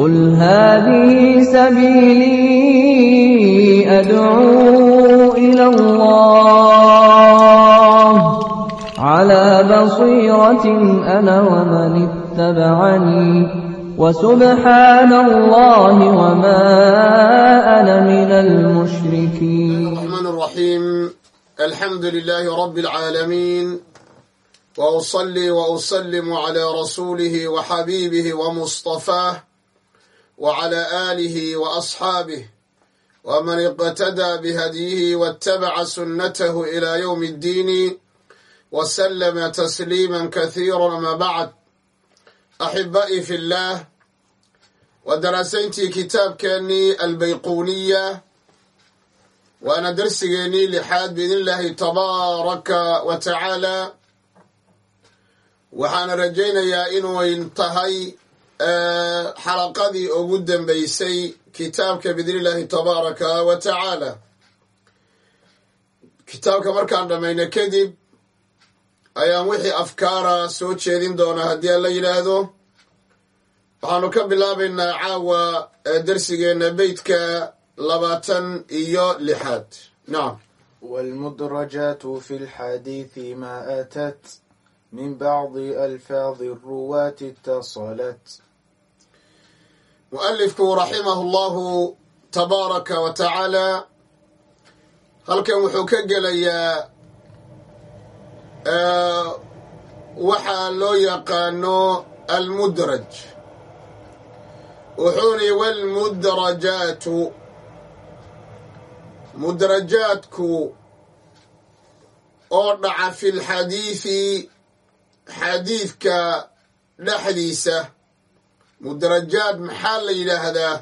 قل هذه سبيلي أدعو إلى الله على بصيرة أنا ومن اتبعني وسبحان الله وما أنا من المشركين الرحمن الرحيم الحمد لله رب العالمين وأصلي وأسلم على رسوله وحبيبه ومصطفاه وعلى آله وأصحابه ومن اقتدى بهديه واتبع سنته إلى يوم الدين وسلم تسليما كثيرا ما بعد أحبائي في الله ودراسينتي كتاب كاني البيقونية وأنا درسيني لحاد بإذن الله تبارك وتعالى waxaana rajaynayaa inuu intahay xalaqadii ugu dambeysay kitaabka biidnillaahi tabaaraka wa tacaala. Kitaabka markaan dhammayno kadib ayaan wixii afkaara soo jeedin doonaa haddii aan la yidhaahdo. Waxaanu ka bilaabaynaa caawa darsigeenna beytka labaatan iyo lixaad. Nacam walmudrajaatu fi lxadiidi ma atat min bacdi alfaadi ruwaati itasalat mu'alifku raximahu llahu tabaaraka wa tacaala halkan wuxuu ka gelayaa waxaa loo yaqaano almudraj. Wuxuuni walmudrajaatu. Mudrajaadku oo dhaca fi lxadiidi xadiidka dhexdiisa mudrajaad maxaa la yidhaahdaa?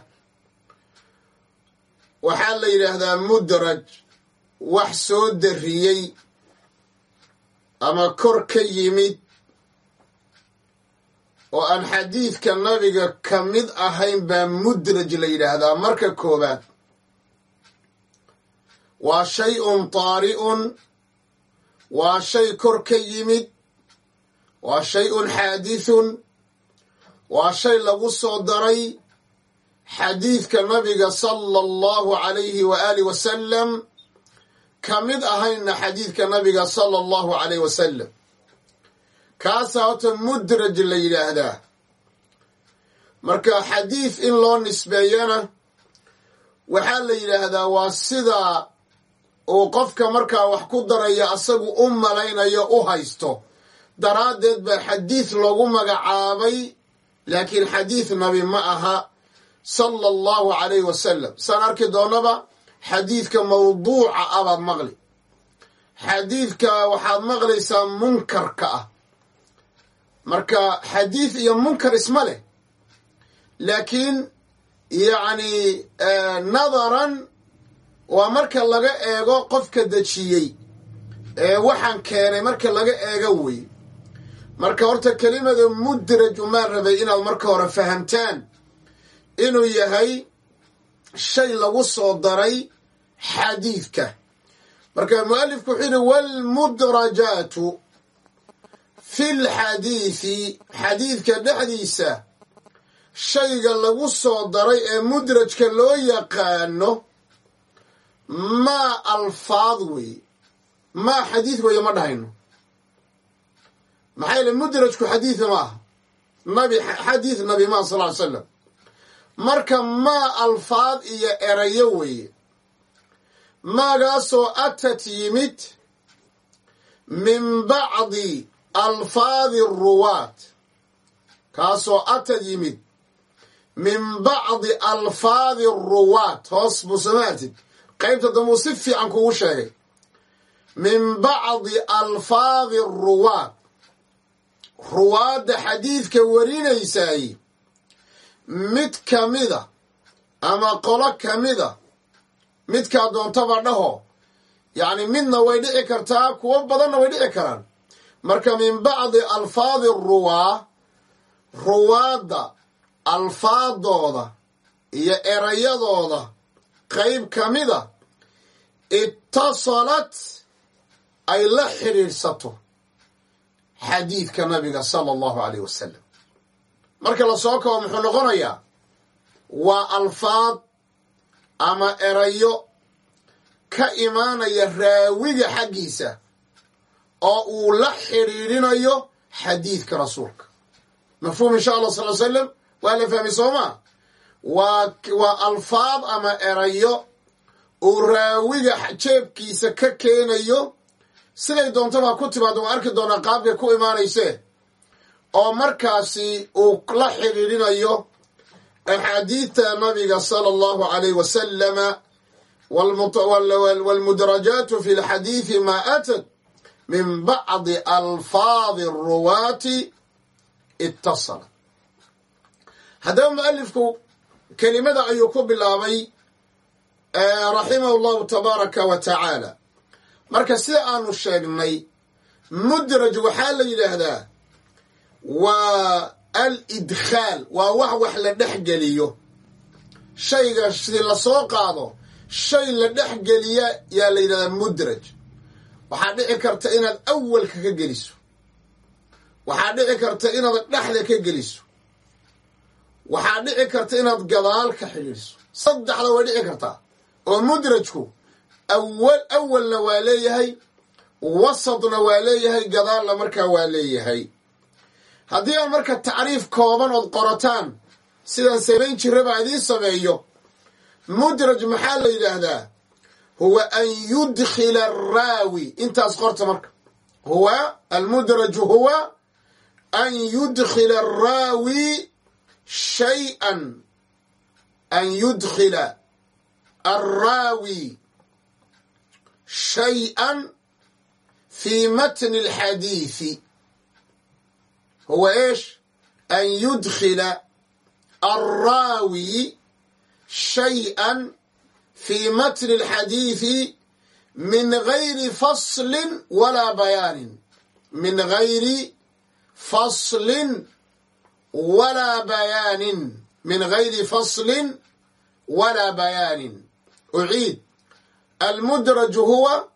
Waxaa la yidhaahdaa mudraj wax soo darriyey ama kor ka yimid oo aan xadiidka nabiga ka mid ahayn baa mudraj la yidhaahdaa. Marka koobaad waa shay-un taari'un waa shay kor ka yimid waa shay-un xaadithun waa shay lagu soo daray xadiidka nabiga sala allahu calayhi wa aali wasalam ka mid ahaynna xadiidka nabiga sala allahu calayh wasalam kaasaa horta mudraj la yidhaahdaa. Marka xadiid in loo nisbeeyana waxaa la yidhaahdaa waa sidaa uu qofka markaa wax ku daraya asagu u malaynayo u haysto. Daraaddeed baa xadiid loogu magacaabay laakiin xadiid nabi ma aha sala allahu calayh wasalam saan arki doonnaba xadiidka mawduuca ah baad maqli. Xadiidka waxaad maqlaysaa munkarka ah. Marka xadiid iyo munkar isma leh. Laakiin yacni nadaran waa marka laga eego qofka dejiyey. Ee waxaan keenay marka laga eego wey marka horta kelimada mudraj umaan rabay inaad marka hore fahamtaan inuu yahay shay lagu soo daray xadiidka. Marka mu'alifku wuxuu yidhi walmudrajaatu fi lxadiidi xadiidka dhexdiisa shayga lagu soo daray ee mudrajka loo yaqaano maa alfaad wey maa xadiid weeye ma dhahayno maxaa yele mudrajku xadiida ma aha. Nabi xadiid nabi maa sal ly slam marka maa alfaad iyo erayo weeye. Maagaasoo atat yimid min bacdi alfaadi ruwaat kaasoo atad yimid min bacdi alfaadi ruwaat hoos buu samaatid qaybta dambuu si fiican kugu sheegay. Min bacdi alfaadi ruwaat ruwaadda xadiidka warinaysaay mid ka mida ama qolo ka mida midkaa doontaba dhaho yacni midna way dhici kartaa kuwo badanna way dhici karaan. Marka min bacdi alfaadi ruwaa ruwaadda alfaadooda iyo erayadooda qayb ka mida itasalat ay la xidhiidhsato xadiidka nabiga sala allahu caleyh wasalam marka la soo kabo muxuu noqonayaa waa alfaad ama erayo ka imaanaya raawiga xaggiisa oo uu la xidhiidhinayo xadiidka rasuulka. Mafhuum insha allah sal slam waa la fahmay soo maa waa waa alfaad ama erayo uu raawiga jeebkiisa ka keenayo siday doontaba ku timaado waa arki doonaa qaabkay ku imaanaysee oo markaasi uu la xidhiidhinayo axaadiidta nabiga sala allahu alayh wasalama waalmudrajaatu fi lxadiidi maa atat min bacdi alfaadi aruwaati itasala haddaba mualifku kelimada ayuu ku bilaabay raximahu llahu tabaaraka wa tacaala marka sida aanu sheegnay mudraj waxaa la yidhaahdaa waa alidkhaal waa wax wax la dhex geliyo. Shayga si la soo qaado shay la dhex geliya yaa la yidhahdaa mudraj. Waxaa dhici karta inaad awalka ka geliso. Waxaa dhici karta inaad dhexda ka geliso. Waxaa dhici karta inaad gadaal ka xidhiidhso saddexda way dhici kartaa. Oo mudrajku awal awalna waa leeyahay wasadna waa leeyahay gadaalna markaa waa leeyahay. Haddii aan marka tacriif kooban ood qorataan sidaan samayn jiraba idiin sameeyo. Mudraj maxaa la yidhaahdaa? Huwa an yudkhila araawi intaas qorta marka. Huwa almudraju huwa an yudkhila araawi shay-an. An yudkhila araawi shay-an fi matni alxadiidi huwa eesh an yudkhila araawi shay-an fi matni alxadiidi min gayri faslin walaa bayaanin min gayri faslin walaa bayaanin min gayri faslin walaa bayaanin uciid almudraju huwa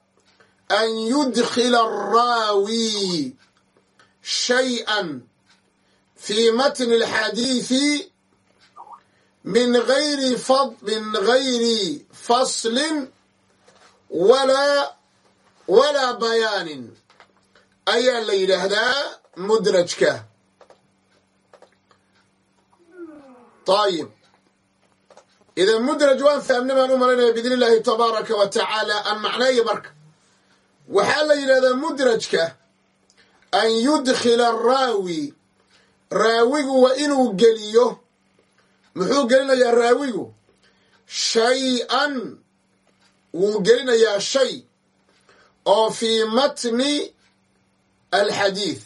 an yudkhila araawi shay-an fi matni alxadiidi min gayri min gayri faslin walaa walaa bayaanin ayaa la yidhaahdaa mudrajka ayib idan mudraj waan fahamnay baan u malanaya biidn illaahi tabaaraka wa tacaala aan macneeya marka waxaa la yidhahdaa mudrajka an yudkhila araawi raawigu waa inuu geliyo muxuu gelinayaa raawigu shay-an wuu gelinayaa shay oo fii matni alxadiid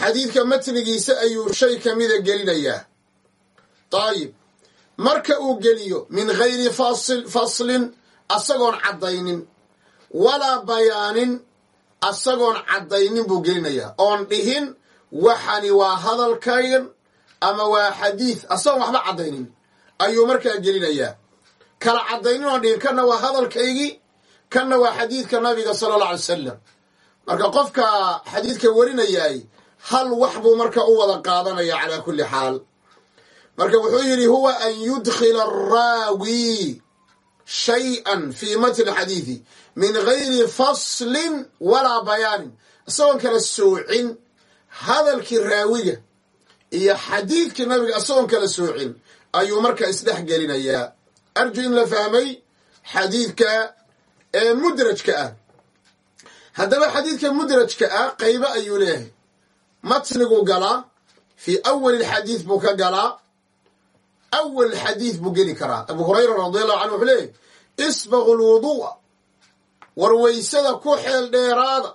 xadiidka matnigiisa ayuu shay ka mida gelinayaa daayib marka uu geliyo min gayri faslin asagoon caddaynin. Walaa bayaanin asagoon caddaynin buu gelinayaa oon dhihin waxani waa hadalkaygan ama waa xadiid asagoon waxba caddaynin. Ayuu markaa gelinayaa kala caddaynin oon dhihin kanna waa hadalkaygii kanna waa xadiidka nabiga sala alla alay salam marka qofka xadiidka warinayaay hal wax buu marka u wada qaadanaya calaa kulli xaal marka wuxuu yidhi huwa an yudkhila araawi shay-an fii matni xadiidi min gayri faslin walaa bayaanin. Isagoon kala soocin hadalkii raawiga iyo xadiidkii nabiga isagoon kala soocin ayuu marka isdhex gelinayaa arju in la fahmay xadiidka ee mudrajka ah. Haddaba xadiidka mudrajka ah qaybo ayuu leeyahay. Matniguu galaa fii awali lxadiid buu ka galaa awal xadiid buu geli karaa abu hurayra radiallahu canhu wuxuu leeyahy isbaqu lwudu'a war weysada ku xeel dheeraada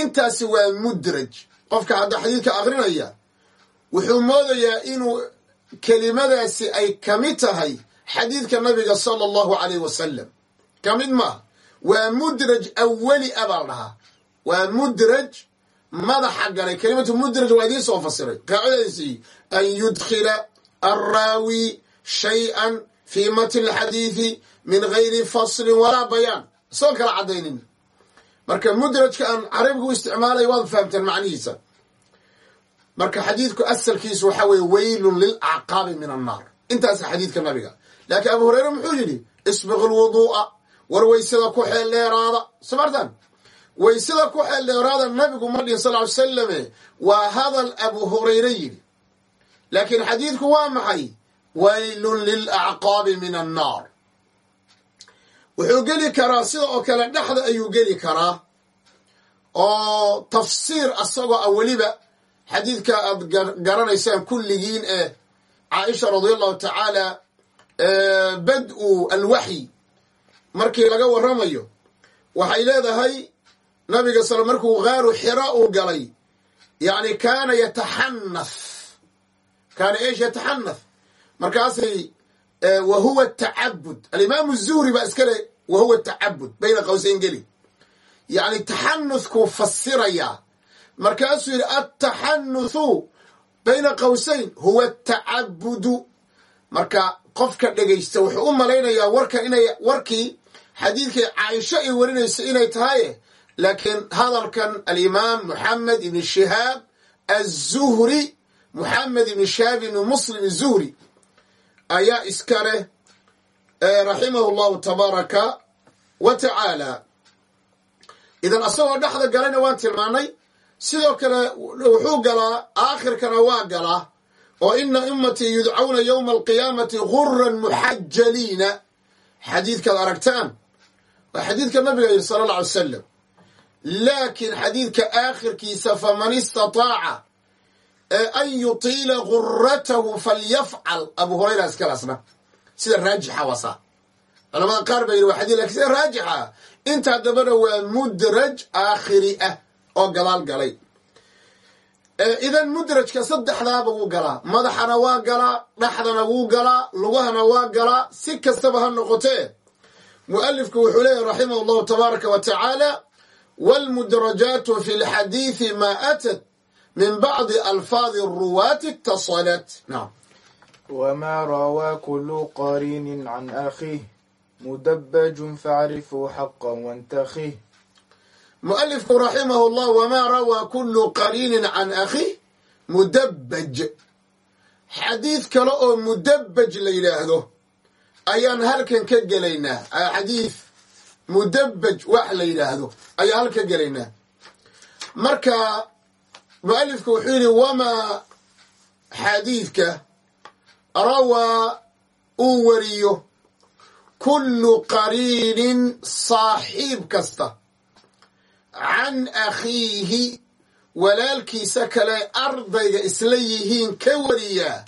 intaasi waa mudraj qofka hadda xadiidka akrinaya wuxuu moodayaa inuu kelimadaasi ay ka mid tahay xadiidka nabiga sala allahu alayh wasalam ka mid maaha waa mudraj awali a baa dhahaa waa mudraj madaxa galay kelimatu mudraj waa idiin soo fasiray qaacidadiisii an yudkhila arraawi shay-an fii matni alxadiidi min gayri faslin walaa bayaan isagoo kala caddaynin marka mudrajka aan carabiga u isticmaalaya waad fahamteen macnihiisa marka xadiidku asalkiisu waxaa weeye weylun lilacqaabi min annaar intaas xadiidka nabiga laakiin abu hureyre muxuu yidhi isbiq lwuduu'a war weysada ku xeel dheeraada somartan weysada ku xeel dheeraada nabigu ma dhihin sal ly salame waa hadal abu hurayre yidhi laakiin xadiidku waa maxay? Waylun lilacqaabi min annaar. Wuxuu geli karaa sida oo kale dhexda ayuu geli karaa oo tafsiir asagoo ah weliba xadiidka aad garanaysaan kulligiin ee caaisha radia allahu tacaala bad-u alwaxyi. Markii laga warramayo waxay leedahay nabiga sal markuu gaaru xira uu galay yani kaana yataxanath kaana eesh yataxanath markaasay wa huwa tacabud alimaamu zuhri baa iska le wa huwa tacabud bayna qawsayn geli yani taxanuthkuu fasirayaa markaasuu yidhi altaxanuthu bayna qawsayn huwa atacabudu marka qofka dhegaysta wuxuu u malaynayaa warkan inay warkii xadiidkii caaisho ay warinayso inay tahaye laakiin hadalkan alimaam moxamed ibn shihaab azuhri moxamed ibn shihaab ibn muslim zuhri ayaa iska leh raximahu llahu tabaaraka wa tacaala idan asagoo dhexda galayna waan tilmaanay sidoo kale wuxuu galaa aakhirkana waa galaa oo ina ummatii yudcawna yowma alqiyaamati guran muxajaliina xadiidkaad aragtaan waa xadiidka nabiga yidhi sala alla alay salam laakiin xadiidka aakhirkiisa faman istataaca an yutiila guratahu falyafcal. Abu hurayra iskalaasna sida raajixa wasa. Culamada qaar baa yidhi waa xadid laakiin sida raajixa. Intaa dambana waa mudraj aakhiri ah oo gadaal galay. Idan mudrajka saddexdaaba wuu galaa. Madaxana waa galaa dhaxdana wuu galaa lugahana waa galaa. Si kastaba ha noqotee mualifku wuxuu leeyahy raximah llahu tabaaraka wa tacaala wاlmudrajaatu fi lxadiidi ma atat min bacdi alfaadi ruwaati اtasalat naam وما روى كل قرين عن أخيه مدبج فاعرفه حقا وانتخيه mualifku raximah llah wmaa rawaa kulu qariinin can akhih mudabaj xadiid kale oo mudabaj la yidhaahdo ayaan halkan ka gelaynaa xadiid mudabaj wax la yidhaahdo mualifku wuxuu yidhi wamaa xadiidka rawaa uu wariyo kullu qariinin saaxiib kasta can akhiihi walaalkiisa kale ardayga isla yihiin ka wariyaa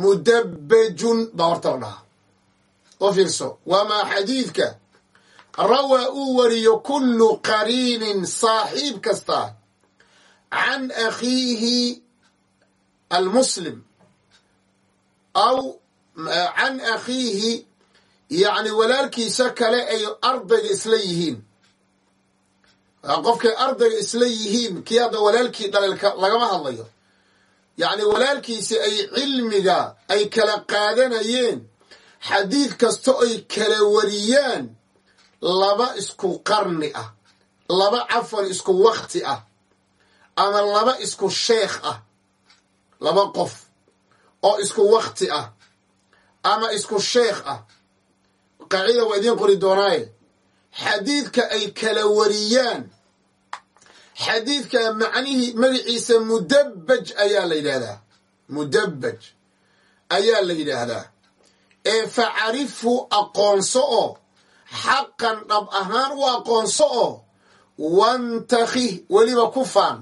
mudabbajun. Baa horta la oo fiirso wamaa xadiidka rawaa uu wariyo kullu qariinin saaxiib kasta can akhiihi almuslim aw can akhiihi yacni walaalkiisa kale ay ardayga isla yihiin. Qofkay ardayga isla yihiin kii hadda walaalkii dhalelka lagama hadlayo. Yacni walaalkiisi ay cilmiga ay kala qaadanayeen xadiid kasta ay kala wariyaan laba isku qarni ah laba cafan isku wakti ah ama laba isku sheekh ah laba qof oo isku wakti ah ama isku sheekh ah qaacida waa idiin qori doonaaye. Xadiidka ay kala wariyaan xadiidka macnihii magaciisa mudabbaj ayaa la yidhaahdaa. Mudabbaj ayaa la yidhaahdaa. Ee facarifhu aqoonso oo xaqan dhab ahaan u aqoonso oo wantakih weliba ku faan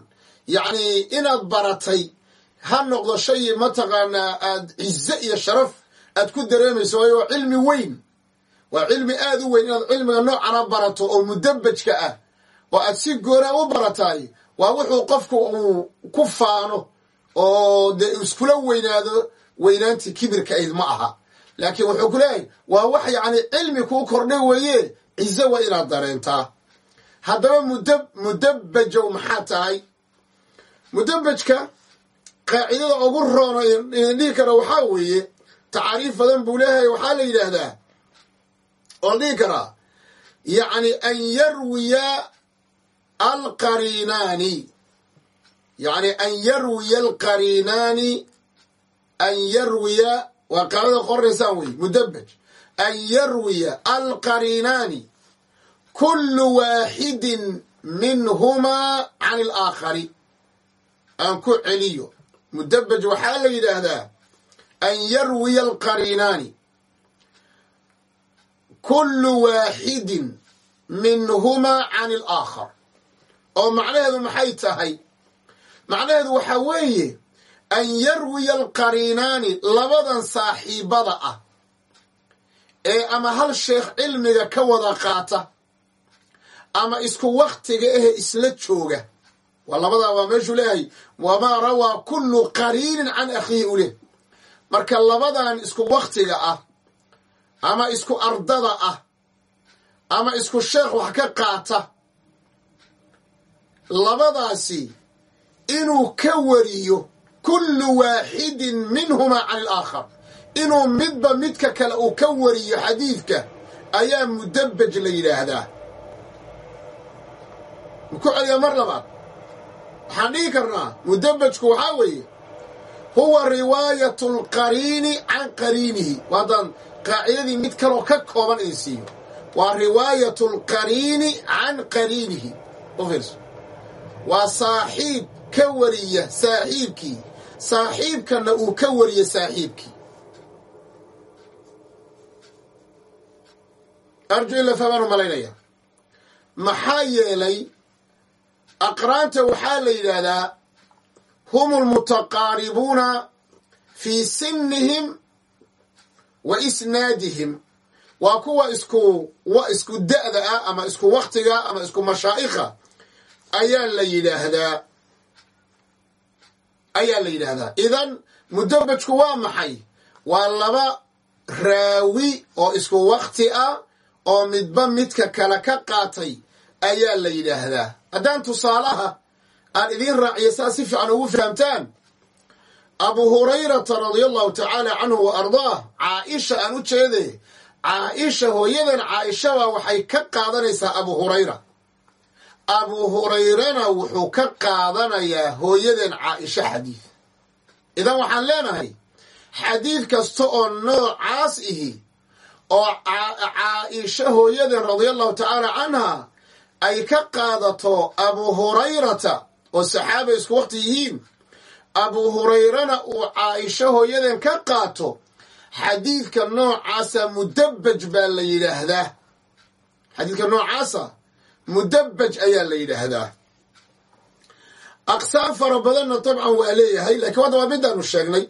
yacnii inaad baratay ha noqdo shay mataqaanaa aad cize iyo sharaf aad ku dareemayso waayo waa cilmi weyn. Waa cilmi aada u weyn inaad cilmiga noocana barato oo mudabbajka ah. Oo aad si goona u barataay waa wuxuu qofku uu ku faano oo dee iskula weynaado weynaantii kibirka ayd ma aha. Laakiin wuxuu ku leeyahay waa wax yacni cilmi kuu kordhay weeye cize waa inaad dareentaa haddaba muda mudabbajow maxaa tahay mudabbajka qaacidada ugu roono idin dhihi kara waxaa weeye tacaariif badan buu leeyahay waxaa la yidhaahdaa oo dhihi karaa yacni an yarwiya alqariinaani yacni an yarwiya alqariinaani an yarwiya waa qaacida qoraysaan wey mudabaj an yarwiya alqariinaani kullu waaxidin minhumaa can alaakhari aan ku celiyo. Mudabaj waxaa la yidhaahdaa an yarwiya alqariinaani kullu waaxidin minhumaa can alaakhar oo macnaheedu maxay tahay? Macnaheedu waxaa weeye an yarwiya alqariinaani labadan saaxiibada ah ee ama hal sheekh cilmiga ka wada qaata ama isku waktiga ahe isla jooga waa labadaa waa meeshuu leeyahay. Wamaa rawaa kullu qariinin can akhiihi u leh. Marka labadan isku waktiga ah ama isku ardada ah ama isku sheekh wax ka qaata labadaasi inuu ka wariyo kullu waaxidin minhumaa can alaakhar. Inuu midba midka kale uu ka wariyo xadiidka ayaa mudabaj la yidhaahdaa. Ku celiya mar labaad waxaan dhihi karnaa mudabajku waxaa weeye huwa riwaayatu alqariini can qariinihi. Haddaan qaacidadii mid kaloo ka kooban in siiyo. Waa riwaayatu alqariini can qariinihi. U waa saaxiib ka wariya saaxiibkii. Saaxiibkanna uu ka wariya saaxiibkii. Arju ila fahmaan u malaynaya. Maxaa yeelay aqraanta waxaa la yidhaahdaa hum almutaqaaribuuna fii sinihim wa isnaadihim. Waa kuwa isku isku da'da ah ama isku waktiga ama isku mashaa'ikha ayaa la yidhaahdaa. Ayaa la yidhaahdaa. Idan mudabajku waa maxay? Waa laba raawi oo isku wakti ah oo midba midka kale ka qaatay ayaa la yidhaahdaa haddaan tusaalaha aan idiin raaciyo saa si fiican ugu fahamtaan abu hurayrata radia allahu tacaala canhu wa ardaah caaisha aan u jeede caaisha hooyadan caaishaba waxay ka qaadanaysaa abu hurayra. Abu hurayrana wuxuu ka qaadanayaa hooyadan caaisha xadiid idan waxaan leenahay xadiid kasta oo noocaas ihi oo caaisha hooyadan radia allahu tacaala canha ay ka qaadato abu hurayrata oo saxaaba isku waqti yihiin. Abu hurayrana uu caaisha hooyadan ka qaato. Xadiidka noocaasa mudabaj baa la yidhaahdaa. Xadiidka noocaasa mudabaj ayaa la yidhaahdaa. Aqsaam fara badanna dabcan waa leeyahay lakiin hadda waa midaanu sheegnay.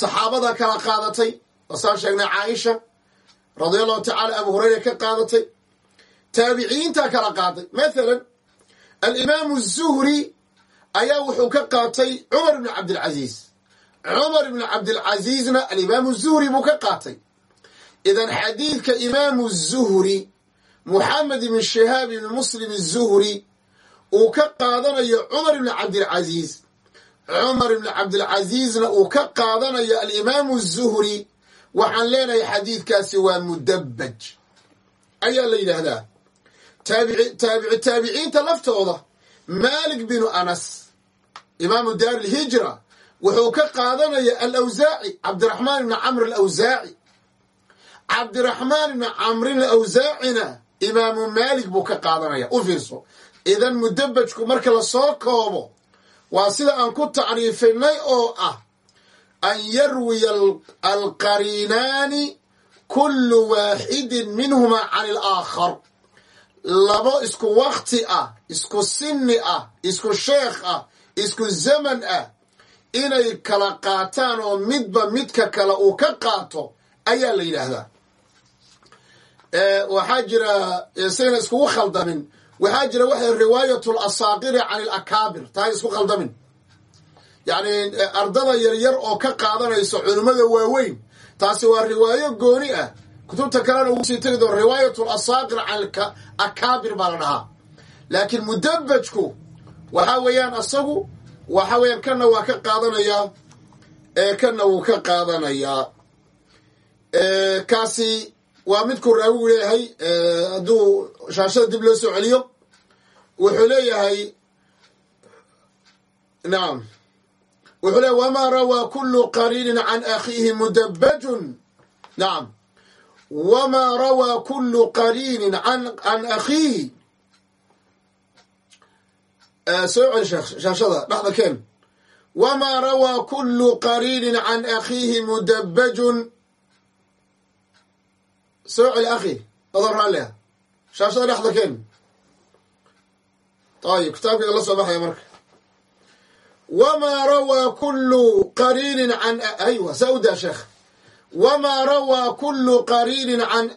Saxaabada kala qaadatay wasaan sheegnay caaisha radia allahu tacaala abu hurayra ka qaadatay taabiciyiintaa kala qaaday mathalan alimaamu zuhri ayaa wuxuu ka qaatay cumar ibni cabdilcasiis. Cumar ibni cabdilcasiisna alimaamu zuhri buu ka qaatay. Idan xadiidka imaamu zuhri muxamed ibn shihaab ibni muslim zuhri uu ka qaadanayo cumar ibni cabdilcasiis. Cumar ibni cabdilcasiisna uu ka qaadanayo alimaamu zuhri. Waxaan leenahay xadiidkaasi waa mudabaj ayaa la yidhaahdaa taabici taabiciinta laftooda maalik binu anas imaamu daar alhijra wuxuu ka qaadanaya alawsaaci cabdiraxmaan ibni camr alawsaaci cabdiraxmaan ibni camrin alawsaacina imaamu maalik buu ka qaadanaya. U fiirso. Idan mudabajku marka la soo koobo waa sida aan ku tacriifinay oo ah an yarwiya alqariinaani kullu waaxidin minhumaa can alaakhar labo isku wakti ah isku sinni ah isku sheekh ah isku zaman ah inay kala qaataan oo midba midka kale uu ka qaato ayaa la yidhaahdaa. Waxaa jira sayna iskugu khaldamin waxaa jira waxay riwaayat alasaaqiri can alakaabir taa isku khaldamin yacni ardada yaryar oo ka qaadanayso culimmada waaweyn. Taasi waa riwaayo gooni ah kutubta kalena ugu sii tegi doon riwaayat alasaaqir can akaabir baa la dhahaa laakiin mudabajku waxa weeyaan asagu waxa weeyaan kanna waa ka qaadanayaa kanna wuu ka qaadanayaa kaasi waa midku raawigu leeyahay hadduu shaashada dib loo soo celiyo wuxuu leeyahay nacam wuxuu le wamaa rawaa kulu qariinin can akhiihi mudabajun nacam wamaa rawaa kulu qariinin can akhiihi soo celi shaashada dhexda keen wamaa rawaa kulu qariinin can akhiihi mudabajun soo celi akhi adoo raallia shaashada dhexda keen ayib kitaabkeeda la soo baxaya marka wamaa rawaa kulu qariinin can aywa saa u daa sheekh wamaa rawaa kulu qariinin can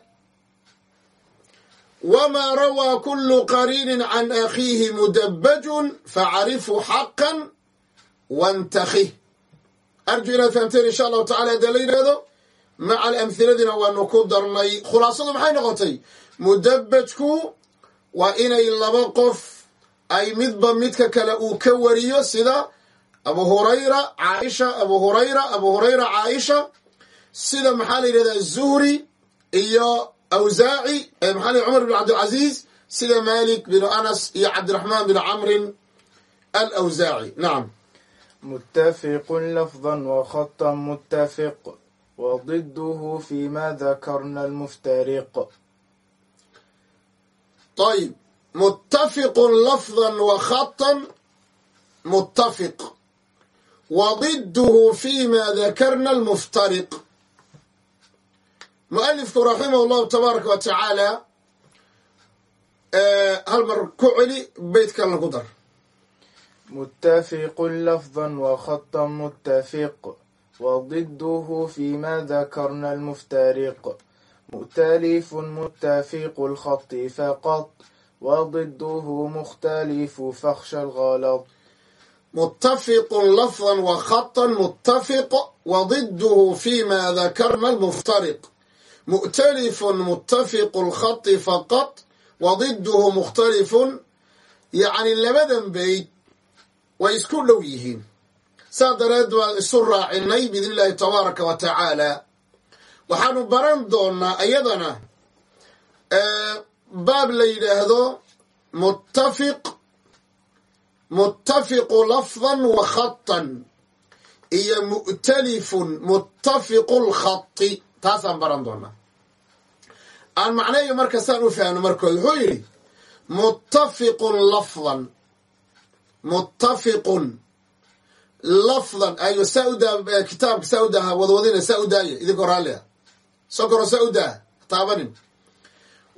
wamaa rawaa kulu qariinin can akhiihi mudabajun facrifhu xaqan wantakih arju inaad fahamteen insha allahu tacala haddee la yidhaahdo maca alamhiladiina waanu ku darnay khulaasadu maxay noqotay mudabajku waa inay laba qof ay midba midka kale uu ka wariyo sida abu hurayra caaisha abu hurayra abu hurayra caaisha sida maxaa la yidhahdaa zuhri iyo awsaaci maxaa la cumar bin cabdilcaziiz sida malik bin anas iyo cabdiraxmaan bin camrin alawsaaci nacam mutafiqu lafda wakhata mutafiq wdiduhu fi ma dakarna almuftariq. Ayb mutafiqu lafda wakhata mutafiq wadiduhu fi ma المفترق مؤلفku رحمه الله تبارك وتعالى hal mar ku celi beytkalna ku dar متفق لفظا وخطا متفق وضده فيما ذكرنا المفترق مؤتلف متفق الخط فقط وضده مختلف فاخشى الغلط متفق لفظا وخطا متفق وضده فيما ذكرنا المفترق مؤتلف متفق الخط فقط وضده مختلف يعني labadan bayd way isku dhow yihiin saa dareed waan isu raacinay biidn illaahi tabaaraka wa tacaala waxaanu baran doonaa iyadana baab la yidhaahdo muttafiq muttafiqu lafdan wa khatan iyo mu'talifun muttafiqu lkhati taasaan baran doonaa. Aan macnayo marka saan u fahno markood wuxuu yidhi muttafiqun lafdan. Muttafiqun lafdan. Ayo saa u kitaabka saa u daaha wadwadina saa u daaya idinkoo raallia sokoro saa u daa taabanin.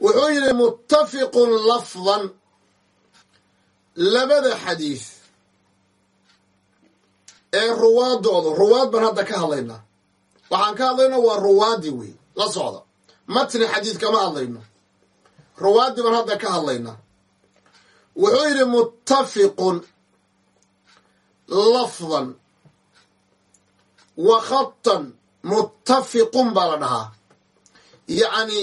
Wuxuu yidhi muttafiqun lafdan. Labada xadiid ee ruwaadoodu ruwaad baan hadda ka hadlaynaa waxaan ka hadlayno waa ruwaadi wey la socda matni xadiid kama hadlayno. Ruwaadi baan hadda ka hadlaynaa wuxuu yidhi muttafiqun lafdan wa khatan muttafiqun baa la dhahaa. Yacni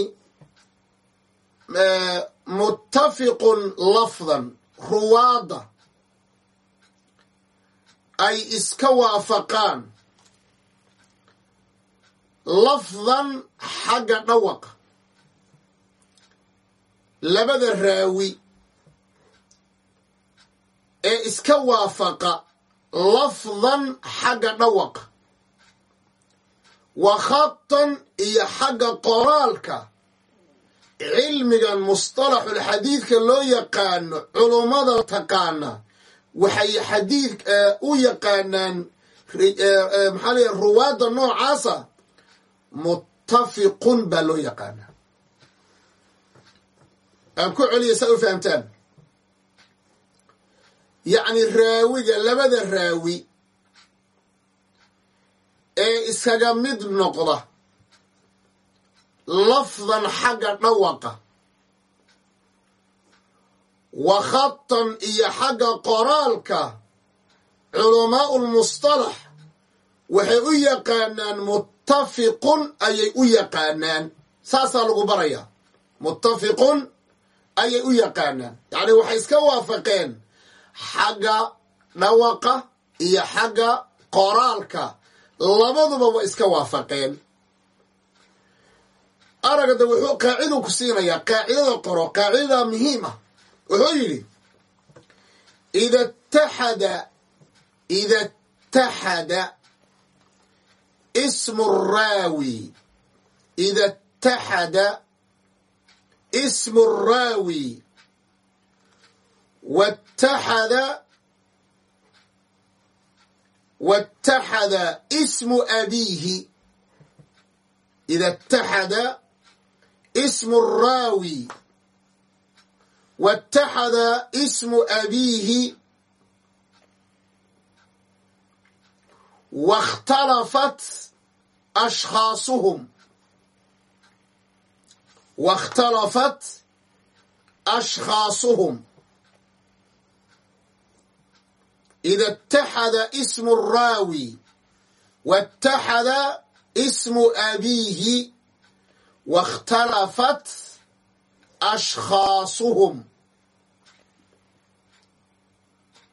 muttafiqun lafdan ruwaadda ay iska waafaqaan lafdan xagga dhawaqa labada raawi ee iska waafaqa lafdan xagga dhawaqa wa khatan iyo xagga qoraalka. Cilmigan mustalaxulxadiidka loo yaqaano culummada taqaana waxay xadiid u yaqaanaan maxaa lay ruwaadda noocaasa muttafiqun baa loo yaqaanaa. Aan ku celiya saa u fahamtaan? Yacni raawiga labada raawi ee iskaga mid noqda lafdan xagga dhawaqa wa khatan iyo xagga qoraalka culamaau lmustalax waxay u yaqaanaan muttafiqun ayay u yaqaanaan. Saasaa lagu barayaa muttafiqun ayay u yaqaanaan. Yacni waxay iska waafaqeen xagga dhawaqa iyo xagga qoraalka. Labaduba waa iska waafaqeen. Aragda wuxuu qaaciduu ku siinayaa qaacidada qoro qaacidada muhiim ah wuxuu yidhi ida taxada ida اتحد اسم الراوي إذا اتحد اسم الراوي واتحد واتحد اسم أبيه إذا اتحد اسم الراوي واتحد اسم أبيه واختلفت أشخاصهم واختلفت أشخاصهم إذا اتحد اسم الراوي واتحد اسم أبيه واختلفت أشخاصهم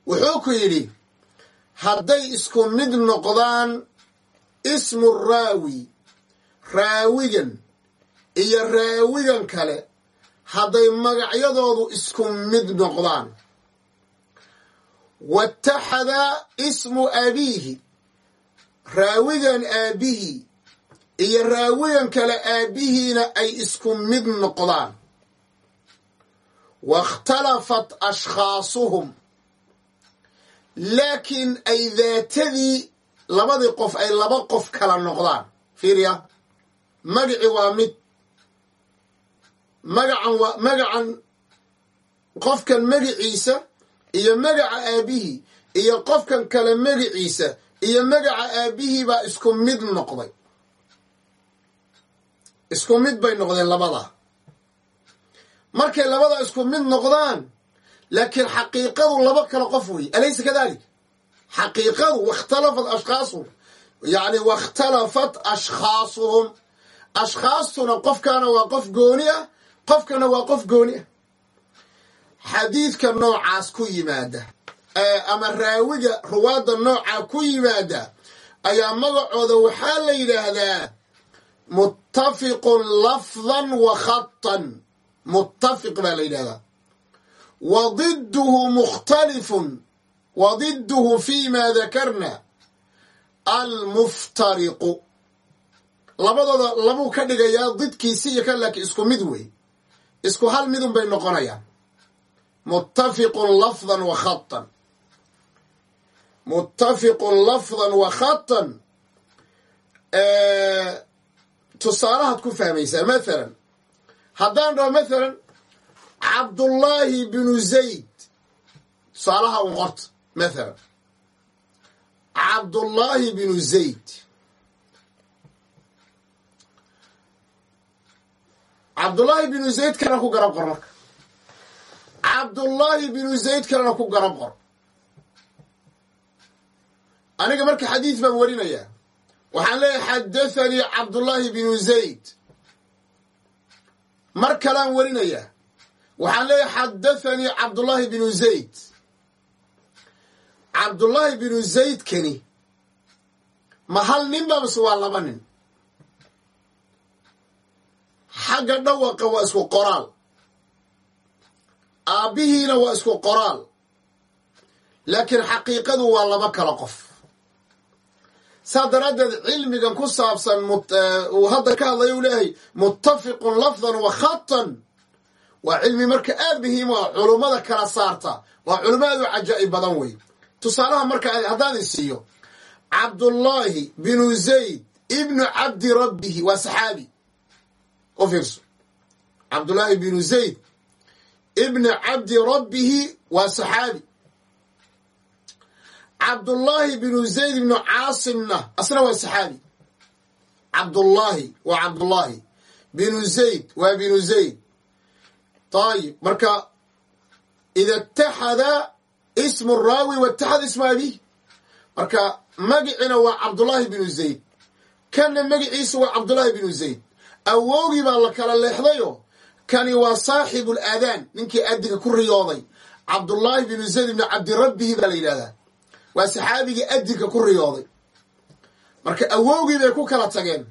وحوكو يلي hadday isku mid noqdaan ismu raawi raawigan iyo raawigan kale hadday magacyadoodu isku mid noqdaan. Wataxada ismu abiihi raawigan aabbihii iyo raawigan kale aabbihiina ay isku mid noqdaan. Waاkhtalafat ashkhaasuhum laakiin ay daatadii labadii qof ay laba qof kala noqdaan. Fiiriya magaci waa mid magacan waa magacan qofkan magiciisa iyo magaca aabbihii iyo qofkan kale magiciisa iyo magaca aabbihii baa isku mid noqday. Isku mid bay noqdeen labadaa markay labadaa isku mid noqdaan laakiin xaqiiqadu laba kale qof wey alaysa kadalik? Xaqiiqadu wakhtalafat ashkhaasuhum yani wakhtalafat ashkhaasuhum. Ashkhaastuna qofkaana waa qof gooni ah qofkana waa qof gooni ah. Xadiidka noocaas ku yimaada ama raawiga ruwaadda noocaa ku yimaada ayaa magacooda waxaa la yidhaahdaa muttafiqun lafdan wa khatan muttafiq baa la yidhahdaa wa diduhu mukhtalifun wa diduhu fi ma dakarna almuftariqu labadooda labuu ka dhigayaa didkiisi iyo kan laakiin isku mid wey isku hal midun bay noqonayaan muttafiqun lafdan wa khatan muttafiqun lafdan wa khatan tusaalahaad ku fahmaysaa mathalan haddaan dhaho mathalan cabdullaahi binu zayd. Tusaalaha un qorta mathalan. Cabdullaahi binu zayd. Cabdullaahi binu zayd kana ku garab qor marka. Cabdullaahi binu zayd kalena ku garab qor. Aniga marka xadiid baan warinayaa. Waxaan leeyahay xadathanii cabdullaahi binu zayd. Mar kalaan warinayaa waxaan leeyahay xadathanii cabdullaahi binu zayd. Cabdullaahi binu zaydkani ma hal nin mase waa laba nin. Xagga dhawaqa waa isku qoraal. Aabbihiina waa isku qoraal. Laakiin xaqiiqadu waa laba kala qof. Saa daraaddeed cilmigan ku saabsan uu hadda ka hadlaya u leeyahay muttafiqun lafdan wa khatan waa cilmi marka aad muhiim u ah culummada kala saarta. Waa culummo aad u cajaa'ib badan wey tusaalaha marka haddaan isiiyo cabdullaahi binu zayd ibnu cabdi rabbihi waa saxaabi. U fiirso. Cabdullaahi binu zayd ibnu cabdi rabbihi waa saxaabi. Cabdullaahi binu zayd ibnu caasimna asna waa saxaabi. Cabdullaahi waa cabdullaahi. Binu zayd waa binu zayd ayib marka ida itaxada ismu raawi wataxada ismu abiih marka magicina waa cabdullaahi binu zayd kanna magiciisa waa cabdullaahi binu zayd awowgii baa la kala leexdayo kani waa saaxibu laadaan ninkii adiga ku riyooday cabdullaahi binu zayd ibnu cabdirabbihi baa la yidhahdaa waa saxaabigii adinka ku riyooday marka awowgii bay ku kala tageen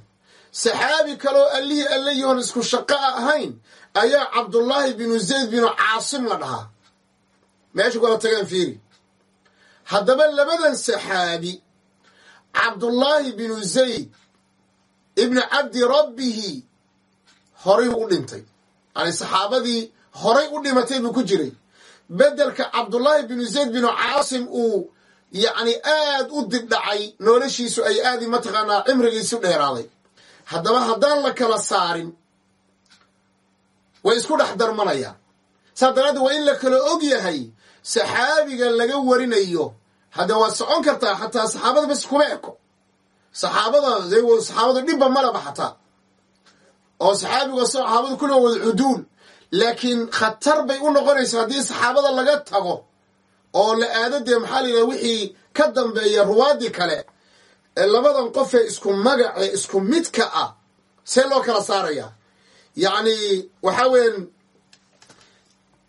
saxaabi kaloo allihii allayihoon isku shaqo a ahayn ayaa cabdullaahi binu zayd binu caasim la dhahaa. Meesha kala tageen fiiri. Haddaba labadan saxaabi cabdullaahi binu zayd ibni cabdi rabbihi horay u dhintay. Yani saxaabadii horay u dhimatay buu ku jiray. Bedelka cabdullaahi binu zayd binu caasim uu yacni aad u dibdhacay noloshiisu ay aadi mataqaanaa cimrigiisu dheeraaday haddaba haddaan la kala saarin way isku dhex darmanayaan. Saas daraaddeed waa in la kala og yahay saxaabiga laga warinayo hadda waa socon kartaa xataa saxaabada bas kuma eko. Saxaabada saxaabadu dhibba malaba xataa. Oo saxaabigu saxaabadu kula wada cuduul. Laakiin khatar bay u noqonaysaa haddii saxaabada laga tago oo la aado dee maxaa la yidhaha wixii ka dambeeya ruwaadii kale ee labadan qofee isku magace isku midka ah see loo kala saarayaa yacni waxaa weyan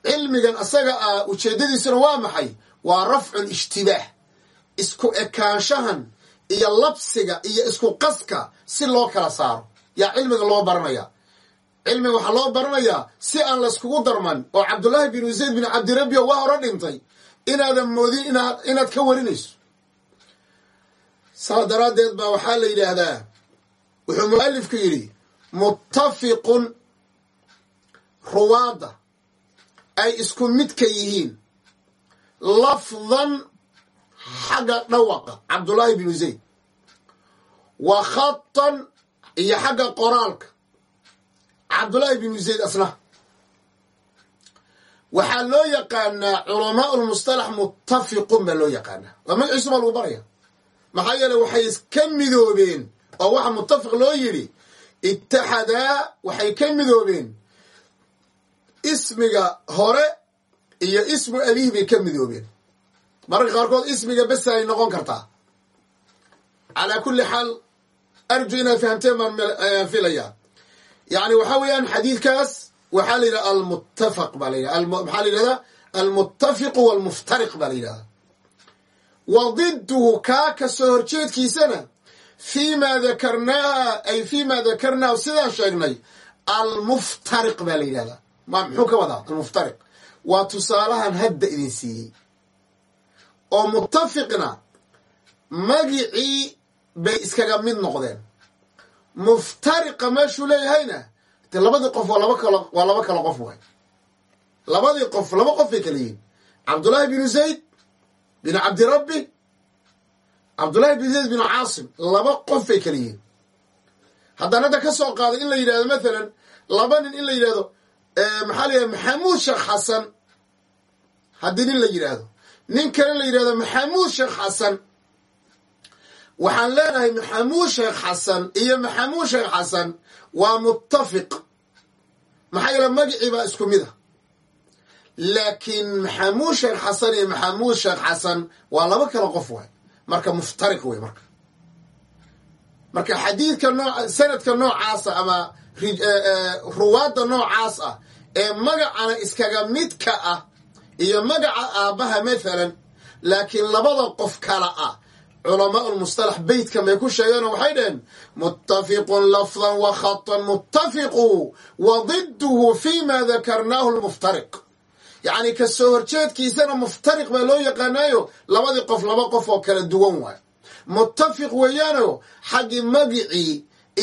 cilmigan asaga ah ujeeddadiisuna waa maxay? Waa rafcul ishtibaah isku ekaanshahan iyo labsiga iyo isku qaska si loo kala saaro. Yaa cilmiga loo baranaya cilmiga waxaa loo baranayaa si aan layskugu darman oo cabdullaahi binu zayd bin cabdirabio waa hore dhintay inaadan moodin inaad ka warinayso saas daraaddeed baa waxaa la yidhaahdaa. Wuxuu mualifku yidhi muttafiqun ruwaadda ay isku midka yihiin. Lafdan xagga dhawaqa cabdullaahi binu zayd. Wa khatan iyo xagga qoraalka cabdullaahi binu zayd asna. Waxaa loo yaqaanaa culamaa lmustalax muttafiqun baa loo yaqaanaa. Waa magaciisu baa lagu baraya maxaa yeele waxay ka midoobeen oo waxa muttafiq loo yidhi ittaxadaa waxay ka midoobeen. Ismiga hore iyo ismu abiih bay ka midoobeen. Mararka qaarkood ismiga besa ay noqon kartaa. Calaa kulli xaal arju inaad fahamteen baan filayaa. Yani waxaa weeyaan xadiidkaas waxaa la yidhaha almuttafaq baa la yidhaha maxaa la yidhahdaa? Almuttafiqu walmuftariq baa la yidhahdaa wa diduhu kaa ka soo horjeedkiisana fii ma dakarnaa ay fii ma dakarnaa sidaan sheegnay almuftariq baa la yidhahdaa ma muxuu ka wadaa almuftariq waa tusaalahan hadda idin siiyey oo muttafiqna magicii bay iskaga mid noqdeen muftariqa meeshuu leeyahayna de labadii qof waa laba kalo waa laba kalo qof waay labadii qof laba qof kala yihiin cabdullaahi binu zayd binu cabdirabbi cabdullaahi binu zayd binu caasim laba qof bay kala yihiin. Haddaan hadda ka soo qaado in la yidhahdo mathalan laba nin in la yidhahdo maxaa la yidhahda maxamuud sheekh xasan. Haddii nin la yidhaahdo nin kale la yidhahdo maxamuud sheekh xasan. Waxaan leenahay maxamuud sheekh xasan iyo maxamuud sheekh xasan waa muttafiq. Maxaa yeele magicii baa isku mid a laakiin maxamuud sheekh xasan iyo maxamuud sheekh xasan waa laba kala qof waay. Marka muftariq wey marka. Marka xadiidka noo sanadka noocaasa ama ruwaadda noocaas ah ee magacana iskaga midka ah iyo magaca aabbaha mathalan laakiin labada qof kala ah culamaa lmustalax beytkan bay ku sheegeenoo waxay dhaheen muttafiqun lafdan wa khatan muttafiqu wa diduhu fi ma dakarnaahu lmuftariq yacni ka soo horjeedkiisana muftariq baa loo yaqaanaayo labadii qof laba qof oo kala duwan waay. Muttafiq weeyaano xaggii magicii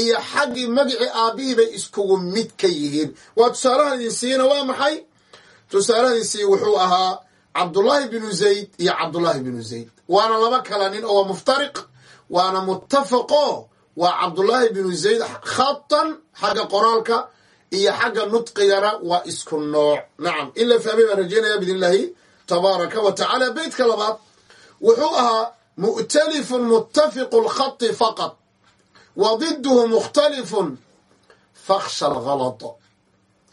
iyo xaggii magicii aabbihii bay iskugu mid ka yihiin. Waa tusaalahan idin siiyena waa maxay? Tusaalahan idin wuxuu ahaa cabdullaahi binu zayd iyo cabdullaahi binu zayd. Waana laba kala nin oo muftariq waana muttafaqo waa cabdullaahi binu zayd khatan xagga qoraalka iyo xagga nudqigana waa isku nooc. Nacam in la fahmay baan rajeynaya bidn illaahi tabaaraka wa beytka labaad wuxuu ahaa mu'talifun muttafiqu lkhati faqad wa diduhu mukhtalifun fakhsha alhalad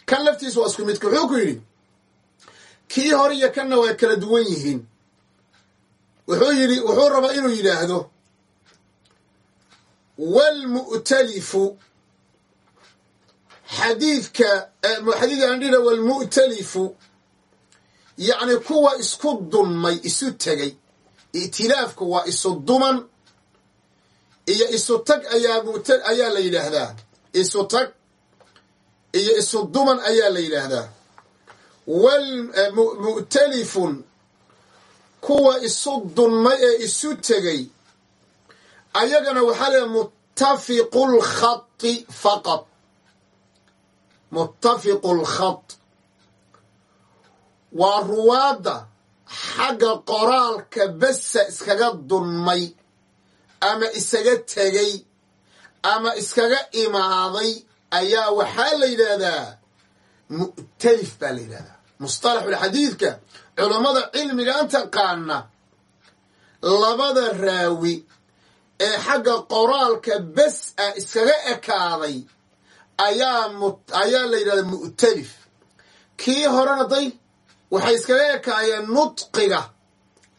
kan laftiisa waa isku midka wuxuu ku yidhi kii hore iyo kanna waa kala duwan yihiin. Wuxuu yidhi wuxuu rabaa inuu yidhaahdo wlmu'talifu xadiidka xadiidka aan dhihna walmu'talifu yacni kuwa isku dunmay isu tegay i'tilaafku waa isu duman iyo isu tag ayaa mut ayaa la yidhaahdaa. Isu tag iyo isu duman ayaa la yidhaahdaa. Wlmu'talifun kuwa isu dunmay ee isu tegay ayagana waxaa leedahay muttafiqu lkhati faqad muttafiqu lkhat waa ruwaadda xagga qoraalka bessa iskaga dunmay ama isaga tegay ama iskaga imaaday ayaa waxaa la yidhaahdaa mu'talif baa la yidhahdaa mustalaxulxadiidka culammada cilmigan taqaana labada raawi ee xagga qoraalka bes ah iskaga ekaaday ayaa ayaa la yidhahdaa mu'talif. Kii horena day waxay iskaga ekaayeen nudqiga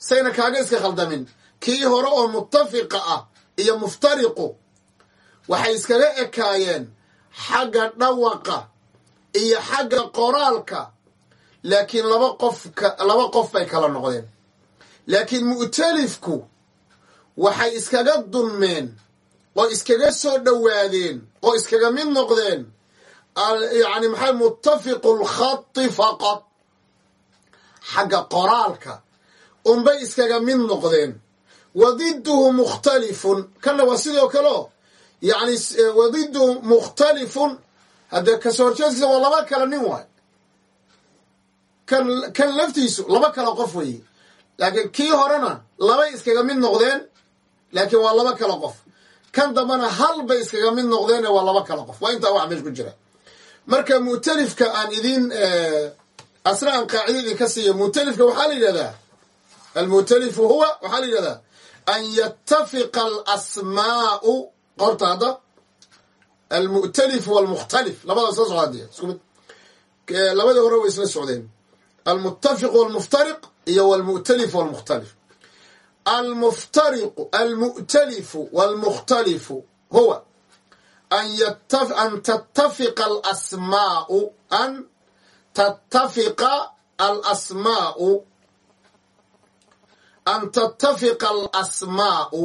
sayna kaaga iska khaldamin. Kii hore oo muttafiqa ah iyo muftariqu waxay iskaga ekaayeen xagga dhawaqa iyo xagga qoraalka. Laakiin laba qofka laba qof bay kala noqdeen. Laakiin mu'talifku waxay iskaga dunmeen oo iskaga soo dhowaadeen oo iskaga mid noqdeen yani maxay muttafiqu lkhati faqad xagga qoraalka unbay iskaga mid noqdeen. Wa didduhu mukhtalifun kanna waa sidoo kaleo yani wadidduhu mukhtalifun haddee ka soo horjeedkiisa waa laba kala nin waay. Kan kan laftiisu laba kala qof weeye. Laakiin kii horena labay iskaga mid noqdeen laakiin waa laba kala qof kan dambana hal bay iskaga mid noqdeene waa laba kala qof. Waa intaa wax meesh ku jira. Marka mu'talifka aan idin asna aan qaacida idin ka siiyo mu'talifka waxaa la yidhahdaa almu'talifu huwa waxaa la yidhahdaa an yatafiqa alasmaau qorta hadda almu'talif walmukhtalif. Labada soo socda dee isku mid. Labadii hore way isla socdeen. Almuttafiq walmuftariq iyo walmu'talif walmukhtalif almuftariqu almu'talifu walmukhtalifu huwa an tattafiqa alasmaau an tattafiqa alasmaau an tattafiqa alasmaau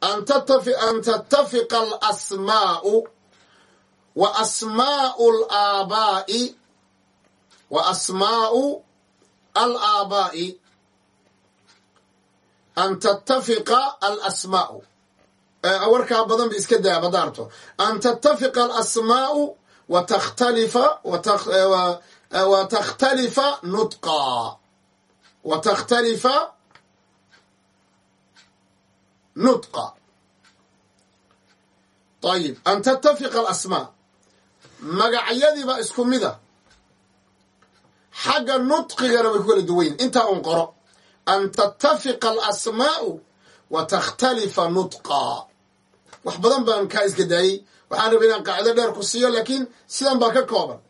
an tattafiqa alasmaau wa asmaau alaabaai wa asmaau alaabaa'i an tattafiqa alasmaau warkaa badan ba iska daa an tattafiqa alasmaau wa takhtalifa wa takhtalifa nutqa. Wa takhtalifa nutqa. Ayib an tattafiqa alasmaa magacyadiibaa isku mida xagga nudqigana way ku kala duwanyin intaa un qoro an tattafiqa alasmaa'u wa takhtalifa nutqa wax badan baan kaa iska daayey waxaan rabay inaan qaacido dheer ku siiyo laakiin sidan baa ka kooban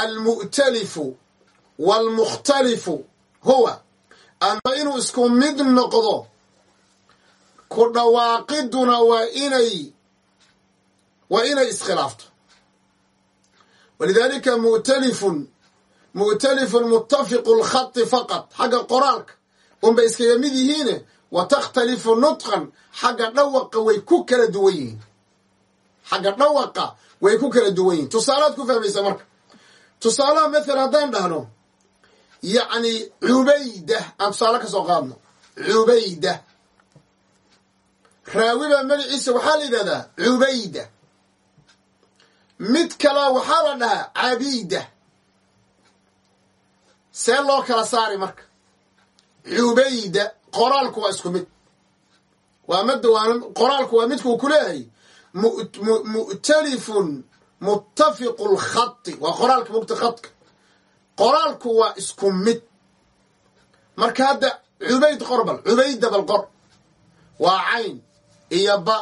almu'talifu waalmukhtalifu huwa amba inuu isku mid noqdo ku dhawaaqiduna waa inay waa inay iskhilaafto walidaalika mu'talifun mu'talifun muttafiqu lkhati faqad xagga qoraalka unbay iskaga mid yihiine wa takhtalifu nutqan xagga dhawaqa way ku kala duwan yihiin. Xagga dhawaqa way ku kala duwan yihiin. Tusaalaad ku fahmaysa marka. Tusaalaha mathala haddaan dhahno yacni cubayda aan tusaale ka soo qaadno cubayda. Raawi baa magaciisa waxaa la yidhahdaa cubayda. Mid kalaa waxaa la dhahaa cabiida see loo kala saari marka. Cubayda qoraalku waa isku mid. Waa mada qoraalku waa midkuu ku leeyahay mu'talifun muttafiqu lkhati waa qoraalka mugta khadka qoraalku waa isku mid. Marka hadda cubayd qorbal cubayda bal qor. Waa cayn iyo ba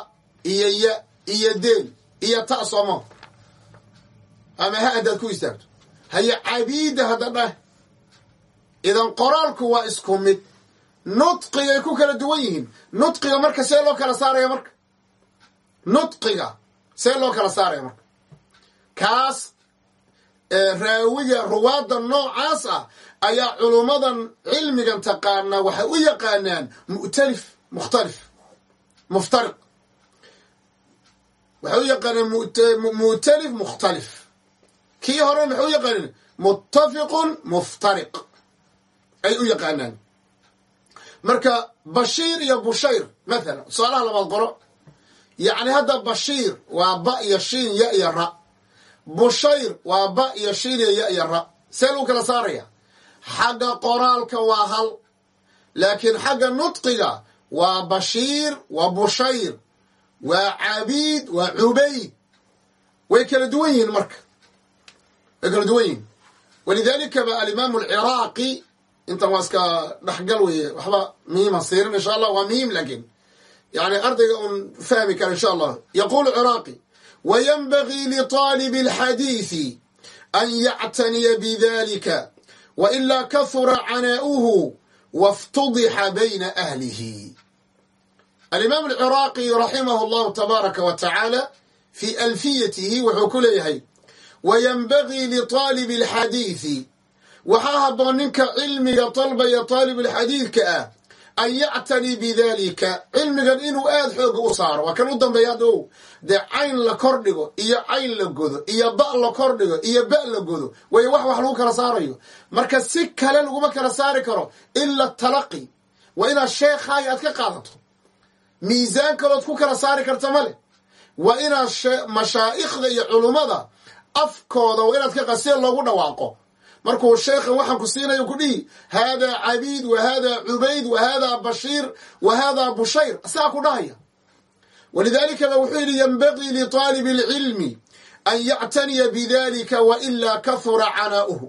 iyo ya iyo deel iyo ta soomo. Ama ha haddaad ku istaagto. Haye cabiida hadda dhah idan qoraalku waa isku mid nudqigay ku kala duwan yihiin. Nudqiga marka see loo kala saaraya marka. Nudqiga see loo kala saaraya marka. Kaas raawiga ruwaadda noocaas ah ayaa culummadan cilmigan taqaanaa waxay u yaqaanaan mu'talif mukhtalif muftariq. Waxay u yaqaanaan mu'talif mukhtalif. Kii hore maxay u yaqaaneen muttafiqun muftariq ay u yaqaanaan. Marka bashiir iyo bushayr mathalan tusaalaha labaad qoro. Yacni hadda bashiir waa ba iyo shiin ya iyo ra. Bushayr waa ba iyo shiin iyo ya iyo ra. See lagu kala saaraya. Xagga qoraalka waa hal laakiin xagga nudqiga waa bashiir waa bushayr waa cabiid waa cubayd. Way kala duwan yihiin marka. Way kala duwan yihiin. Walidalika ba alimaamu alciraaqi intan waa iska dhexgal weye waxba muhiima siirin insha allah waa muhiim laakiin yani ardayga un fahmi kara insha allah yaqulu ciraaqi wayanbagii liطaalibi اlxadiiثi an yactaniya bidalika wailaa kahura canaa'uhu wاftudixa bayna ahlihi alimaam alciraaqi raximah اllahu tabaaraka wa tacaala fi alfiyatihi wuxuu ku leeyahay wayanbagii liطaalibi اlxadiiثi waxaa haboon ninka cilmiga dalbaya taalibulxadiidka ah an yactanii bidalika cilmigan inuu aada xooga u saaro. Waa kan u dambeeya hadda o dee cayn la kor dhigo iyo cayn la godo iyo ba la kor dhigo iyo ba la godo. Way wax wax lagu kala saarayo. Marka si kale laguma kala saari karo. Ila talaqi. Waa inaad sheekhaagi aad ka qaadato. Miisaan kalood ku kala saari karta male waa inaad mashaa'ikhda iyo culummada afkooda waa inaad ka qasida loogu dhawaaqo markuu sheekhan waxaan ku siinayo ku dhihi haadaa cabiid wa haadaa cubayd wa haadaa bashiir wa haadaa bushayr saa ku dhahaya. Walidaalika wuxuu yidhi yanbagii liطaalibi اlcilmi an yactaniya bidalika wailaa kahura canaa'uhu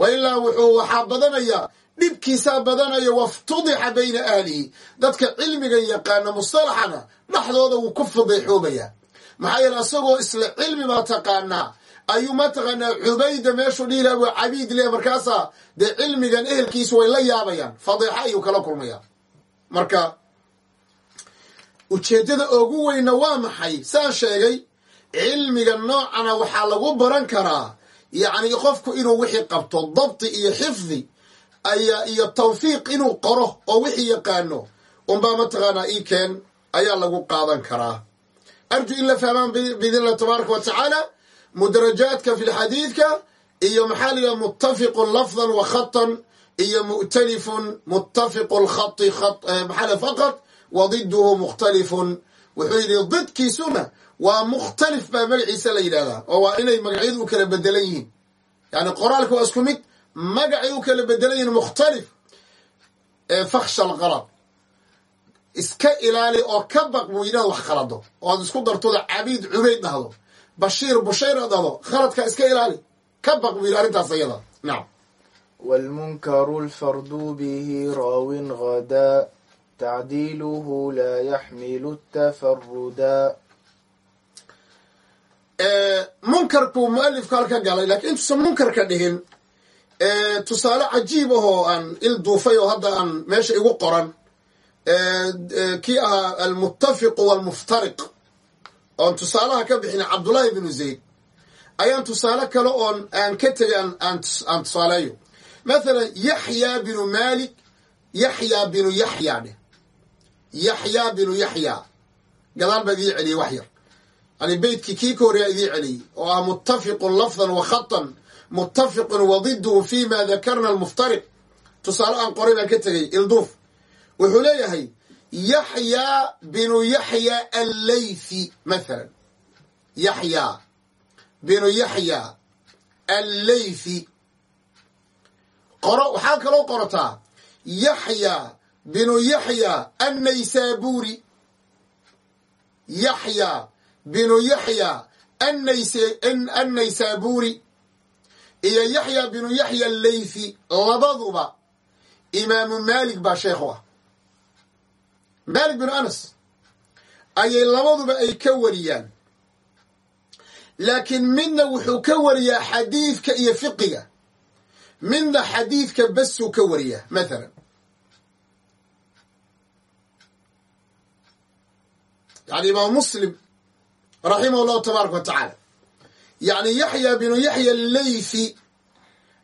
wailaa wuxuu waxaa badanaya dhibkiisaa badanaya waftudixa bayna ahlihi dadka cilmigan yaqaana mustalaxana dhexdooda wuu ku fadeixoobaya maxaa yeele isagoo isla cilmi baa taqaanaa ayuu mataqaanaa cubayda meeshuu dhihi waa cabiid leh markaasaa dee cilmigan ehelkiisu way la yaabayaan fadeexa ayuu kala kulmayaa marka ujeeddada ugu weyna waa maxay saan sheegay cilmiga noocana waxaa lagu baran karaa yacni qofku inuu wixii qabto dabti iyo xifdi ayaa iyo tawfiiq inuu qoro oo wixii yaqaano unbaa mataqaanaa ii keen ayaa lagu qaadan karaa arju in la fahmaan biidn illah tabaaraka wa mudarajaadka fi lxadiidka iyo maxaa la yidhaha muttafiqun lafdan wa iyo mu'talifun muttafiqu lkhati maxaa faqad wa diduhu mukhtalifun. Wuxuu yidhi didkiisuna waa mukhtalif baa magaciisa la yidhahdaa oo waa inay magacyadu u kala bedelan yihiin. Yani qoraalka waa isku mid magacay u kala bedelan yihiin mukhtalif fakhsha alqalad iska ilaali oo ka baq buu yidhahda wax khalado oo aad isku dartooda cabiid cubayd dhahdo bashiir bushayr oo khaladka iska ilaali. Ka baq buu arrintaas ayada. Nacam wlmunkaru lfardu bihi raawin hadaa tacdiiluhu laa yaxmilu tafaruda eh, munkarku mualifku halka galay lakiin intuusan munkarka dhihin eh, tusaale cajiib ahoo aan il duufay oo hadda aan meesha igu qoran. Eh, kii ahaa almuttafiqu walmuftariq oon tusaalaha ka bixin cabdullaahi binu zayd ayaan tusaale kale oon aan ka tegay aan tusaaleeyo. Mathalan yaxya binu malik yaxya binu yaxya dheh. Yaxya binu yaxya gadaal baa idii celiyey wax yar. Yani beytkii kii ka horreyaa idii celiyey oo ah muttafiqun lafdan wa khatan muttafiqun wa diduhu fi ma dakarna almuftariq. Tusaale aan qoray baan ka tegay ilduuf. Wuxuu leeyahay yaxya binu yaxya allaythi mathalan. Yaxya binu yaxya allaythi. Qoro waxaa kaloo qorataa yaxya binu yaxya annaysaburi. Yaxya binu yaxya annaysaburi. Iyo yaxya binu yaxya allaythi labaduba imaamu maalik baa sheekhu ah maalik binu anas. Ayay labaduba ay ka wariyaan. Laakiin midna wuxuu ka wariyaa xadiidka iyo fiqiga midna xadiidka basuu ka wariyaa mathalan. Yani imaam muslim raximah llahu tabaaraka wa tacaala. Yaxya binu yaxya allaythi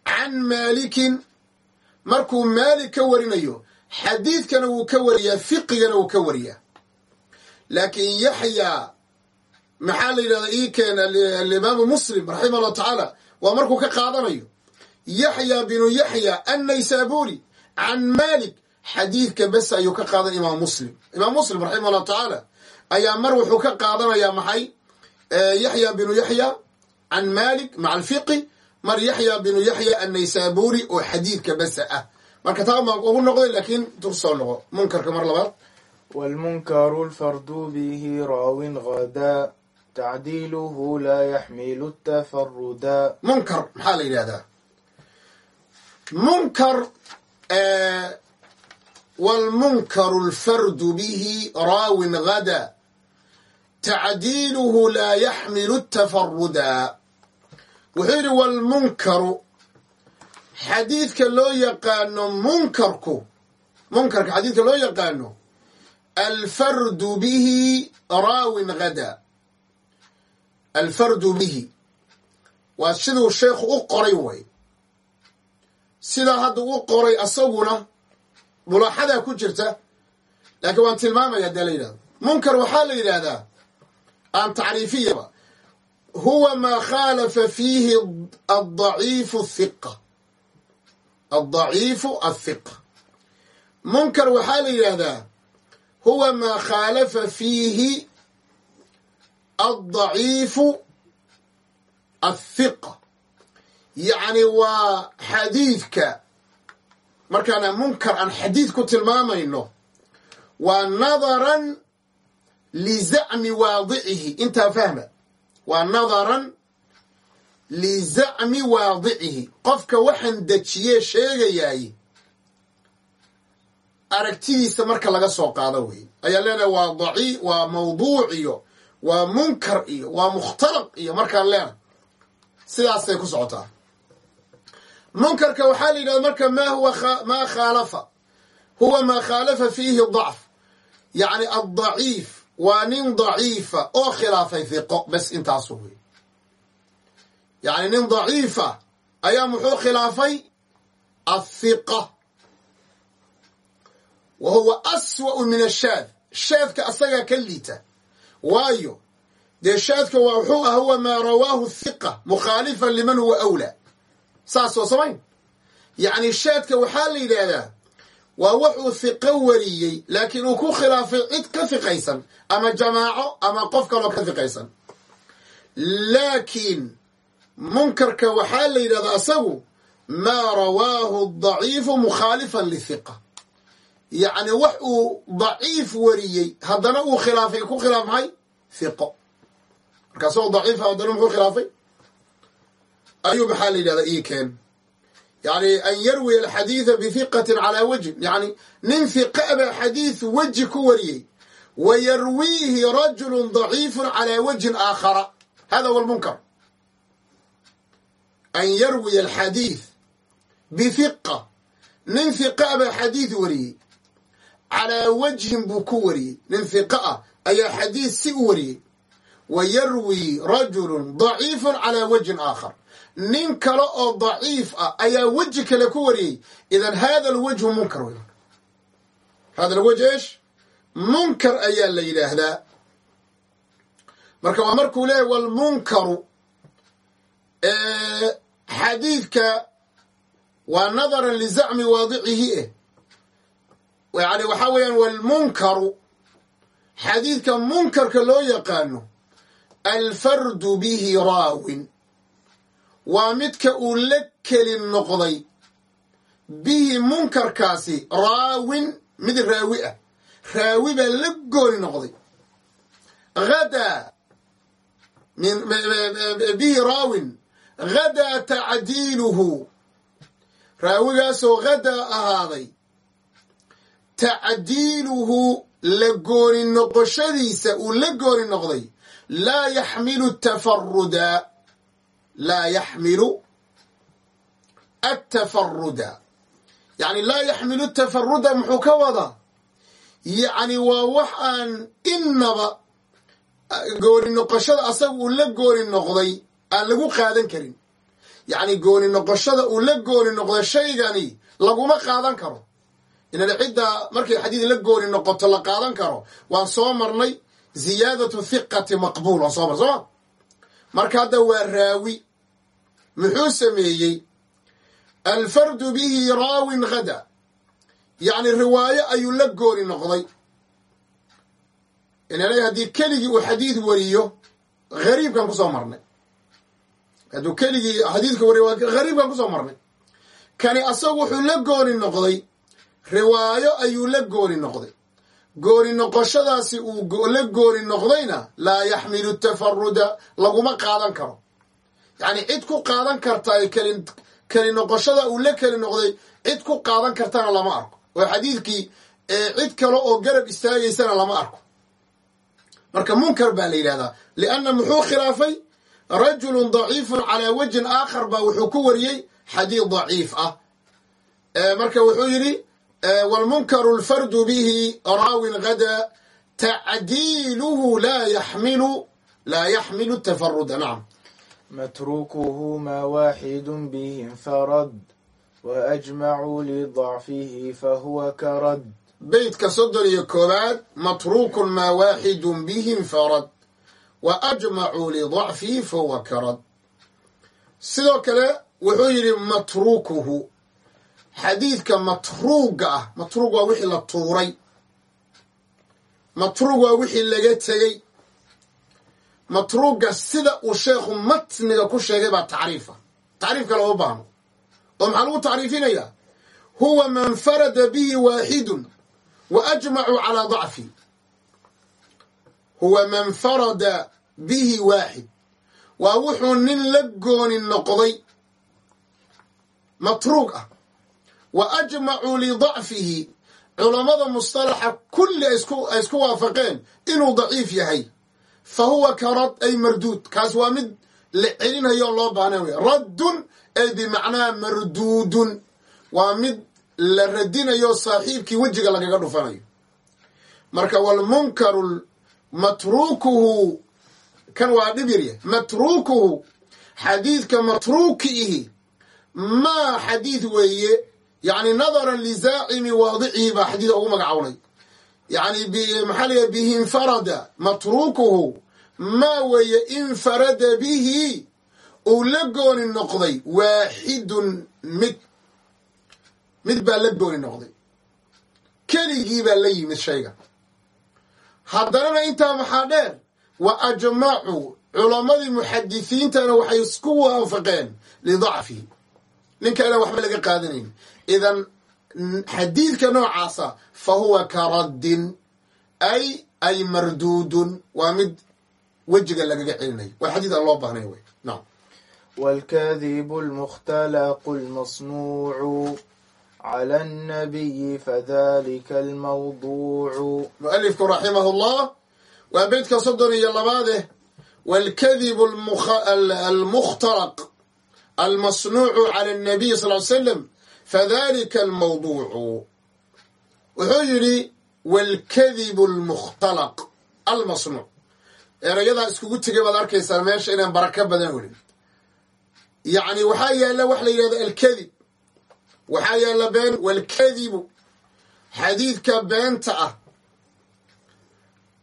can maalikin markuu maalik ka warinayo xadiidkana wuu ka wariyaa fiqigana wuu ka wariyaa. Laakiin yaxya maxaa la yidhahdaa ii keen alimaamu muslim raximah llahu tacaala waa markuu ka qaadanayo. Yaxya binu yaxya annaysaburi can malik xadiidka bes ayuu ka qaadan imaam muslim. Imaam muslim raximah allahu tacaala ayaa mar wuxuu ka qaadanayaa maxay? Yaxya binu yaxya can malik maca alfiqi mar yaxya binu yaxya annaysaburi oo xadiidka besa ah marka taa ma ugu noqday laakiin dur soo noqo. Munkarka mar labaad. Wlmunkaru lfardu bihi raawin hadaa tacdiiluhu laa yaxmilu tafaruda munkar maxaa la yidhahdaa munkar wlmunkaru lfardu bihi raawin hada tacdiiluhu laa yaxmilu tafaruda wuxuu yidhi wlmunkaru xadiidka loo yaqaano munkarku munkarka xadiidka loo yaqaano alfardu bihi raawin gada alfardu bihi. Waa siduu sheekhu u qoray way. Sidaa hadda u qoray asaguna mulaaxadaa ku jirta laakiin waan tilmaamaya hadee la yidhahdo munkar waxaa la yidhaahdaa aan tacriifiyaba huwa maa khaalafa fiihi adaciifu hiqa addaciifu athiqa munkar waxaa la yidhaahdaa huwa maa khaalafa fiihi addaciifu athiqa yacni waa xadiidka markaana munkar aan xadiid ku tilmaamayno waa nadaran lizacmi waadicihi intaa fahma waa nadaran lizacmi waadicihi qofka waxaan dejiye sheegayaay aragtidiisa marka laga soo qaado wey ayaa leenahay waa daci waa mawduuc iyo waa munkar iyo waa mukhtalaq iyo markaan leenahay sidaasay ku socotaa munkarka waxaa la yidhahda marka ma huwa maa khaalafa huwa maa khaalafa fiihi dacf yacni addaciif waa nin daciifa oo khilaafay hiqo bes intaasu wey yacni nin daciifa ayaa muxuu khilaafay? Athiqa wa huwa aswa'u min ashaad shaadka asagaa ka liita. Waayo dee shaadka waa wuxuu ah huwa maa rawaahu hiqa mukhaalifan liman huwa awlaa. Saas oo samayn. Yacni shaadka waxaa la yidhaahdaa waa wuxuu hiqo wariyey laakiin uu ku khilaafay cid ka hiqaysan ama jamaaco ama qof kaloo ka hiqaysan laakiin munkarka waxaa la yidhahdaa asagu maa rawaahu daciifu mukhaalifan lihiqa yacni wax uu daciif wariyey haddana uu khilaafay ku khilaaf maxay hiqo marka asagoo daciifa haddana muxuu khilaafay? Ayuu maxaa la yidhahdaa ii keen. Yani an yarwiya alxadiida bihiqatin calaa wajhin. Yani nin hiqa baa xadiid weji ku wariyey. Wa yarwiihi rajulu daciifun calaa wajhin aakhara. Hada huwa an yarwiya alxadiid bihiqa nin hiqa baa xadiid wariyey. Calaa wajhin buu ku wariyey. Nin hiqa ah ayaa xadiid si u wariyey. Wa yarwii rajulu daciifun calaa wajhin aakhar. Nin kale oo daciif ah ayaa weji kale ku wariyey. Idan hada alwajhu munkar wey hada alwajh esh munkar ayaa la yidhaahdaa. Marka waa markuu leeyahy walmunkaru xadiidka waa nadaran lizacmi waadicihi eh. Yani waxaa weeyaan walmunkaru xadiidka munkarka loo yaqaano alfardu bihi raawin. Waa midka uu la keli noqday bihi munkarkaasi raawin mid raawi ah. Raawi baa la gooni noqday. Hadaa bihi raawin hadaa tacdiiluhu raawigaasoo hadaa ahaaday tacdiiluhu la gooni noqoshadiisa uu la gooni noqday laa yaxmilu tafaruda laa yaxmilu atafaruda yacni laa yaxmilu tafaruda muxuu ka wadaa yacni waa wax aan innaba gooni noqoshada asaga uu la gooni noqday aan lagu qaadan karin. Yacni gooni noqoshada uu la gooni noqday shaygani laguma qaadan karo. Inan cidda markay xadiid la gooni noqoto la qaadan karo waan soo marnay ziyaadatu hiqati maqbuul waan soo marnay sooma marka hadda waa raawi. Muxuu sameeyey? Alfardu bihi raawin hada yacni riwaayo ayuu la gooni noqday. Inala haddii keligii uu xadiid wariyo hariibkan ku soo marnay hadduu keligii xadiidka wariyo hariibkan ku soo marnay. Kani asagu wuxuu la gooni noqday riwaayo ayuu la gooni noqday. Gooni noqoshadaasi uu la gooni noqdayna laa yaxmilu tafaruda laguma qaadan karo. Yacni cid ku qaadan kartaa keli keli noqoshada uu la keli noqday cid ku qaadan kartana lama arko. Oo xadiidkii cid kale oo garab istaagaysana lama arko. Marka munkar baa la yidhahdaa lianna muxuu khilaafay rajulun daciifun calaa wajhin aakhar baa wuxuu ku wariyey xadiid daciif ah. Marka wuxuu yidhi wlmunkaru lfardu bihi raawin gada tacdiiluhu laa yaxmilu laa yaxmilu tafaruda nacam matrukuhuma waaxidun bihim farad waajmacuu lidacfihi fahuwa karad. Beytka soddon iyo koobaad matrukun maa waaxidun bihim farad wa ajmacuu lidacfihi fahuwa karad. Sidoo kale wuxuu yidhi matruukuhu. Xadiidka matruuga ah matruug waa wixii la tuuray. Matruug waa wixii laga tegey. Matruuga sida uu sheekhu matniga ku sheegay baa tacriifa. Tacriif kale uma baahno. Oo maxaa lagu tacriifinayaa? Huwa man farada bihi waaxidun wa ajmacuu calaa dacfi huwa man farada bihi waaxid waa wuxuu nin la gooni noqday matruug ah. Wa ajmacuu lidacfihi culammada mustalaxa kulli ay isku waafaqeen inuu daciif yahay. Fa huwa ka rad ay marduud. Kaas waa mid la celinayo loo baahna wey raddun ay bimacnaa marduudun. Waa mid la radinayo saaxiibkii wejiga lagaga dhufanayo. Marka walmunkaru matruukuhu kan waa dhib yarya matruukuhu xadiidka matruuki ihi maa xadiid weeye. Yacni nadaran lizaacimi waadicihi baa xadiid ugu magacawnay yani maxaa laya bihi infarada. Matruukuhu maa weeye infarada bihi uu la gooni noqday waaxidun mid mid baa la gooni noqday. Keligii baa la yimid shayga. Haddanana intaa maxaa dheer wa ajmacuu culammadii muxadisiintana waxay isku waafaqeen lidacfihi ninka inaan waxba laga qaadanayn idan xadiidka noocaasa fa huwa ka raddin ay ay marduudun waa mid wejiga lagaga celinayo waa xadiid aan loo baahnay wey naam والكاذب المختلق المصنوع على النبي فذلك الموضوع mualifku raximah llah waa beydka soddon iyo labaade eh. waalkadibu almukhtaraq almasnuucu cala alnabiy sal l slam fadalika almawduucu wuxuu yidhi waalkadibu almukhtalaq almasnuuc erayadaa iskugu tegay baad arkaysaa meesha inaan baraka badan helin yacni waxaa yaalla wax la yidhahdo alkadib waxaa yaalla been waalkadibu xadiidka beenta ah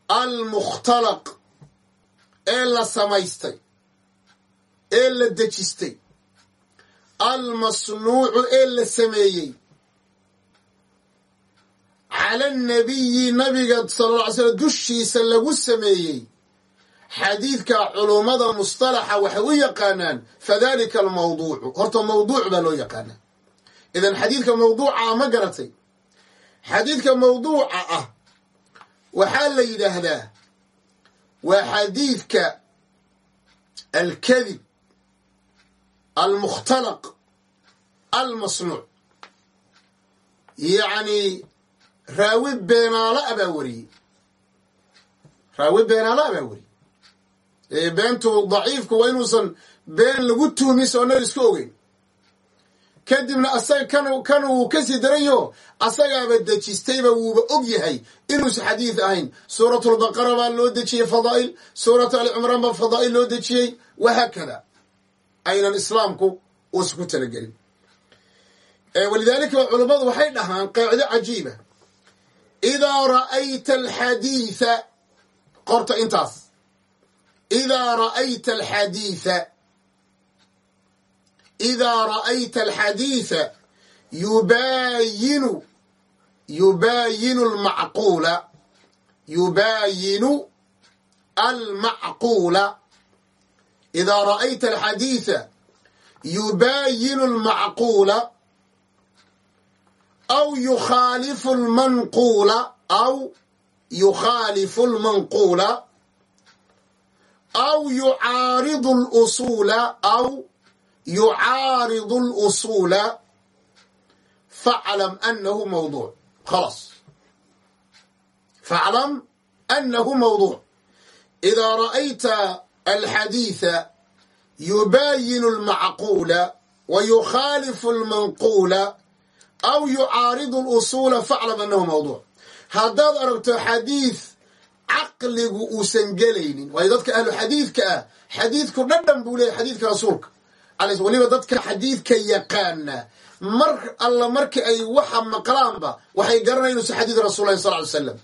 almukhtalaq ee la samaystay ee la dejistay almasnuucu ee la sameeyey. Cala annabiyi nabiga sala alla ly slam dushiisa lagu sameeyey. Xadiidka culummada mustalaxa waxay u yaqaanaan fadalika almawduucu. Horta mawduuc baa loo yaqaanaa. Idan xadiidka mawduuca ma garatay. Xadiidka mawduuca ah waxaa la yidhaahdaa waa xadiidka alkadib almukhtalaq almasnuuc. Yacni raawi beenaala baa wariyey. Raawi beenaala a baa wariyey beentu daciifku waa inuusan been lagu tuhmin soona iska ogeyn kadibna kan kan uu ka sii darayo asagaaba dejistayba wuuba og yahay inuusan xadiid ahayn. Suuratulbaqara baa loo dejiyey fadaa'il suuratu ali cumraan baa fadaa'il loo dejiyey. Wahaakada aynan islaamku uusan ku talagelin. Walidaalika culummadu waxay dhahaan qaacido cajiiba idaa ra'ayta alxadiida qorta intaas. Idaa ra'ayta alxadiida idaa ra'ayta alxadiida yubaayinu yubaayinu almacquula yubaayinu almacquula idaa ra'ayta alxadiida yubaayinu almacquula aw yukhaalifu almanquula aw yukhaalifu almanquula aw yucaaridu alusuula aw alusuula faclam anahu mawduuc khalaas faclam anahu mawduuc idaa ra'ayta alxadiida yubaayinu almacquula wa yukhaalifu almanquula aw yucaaridu alusuula faclam anahu mawduuc haddaad aragto xadiid caqligu uusan gelaynin waayo dadka ahlu xadiidka ah xadiidku dhadhan buu leeyahy xadiidka rasuulka weliba dadka xadiidka yaqaana mar alla markii ay waxa maqlaanba waxay garanayn inuusan xadiid rasullahi sal ly slam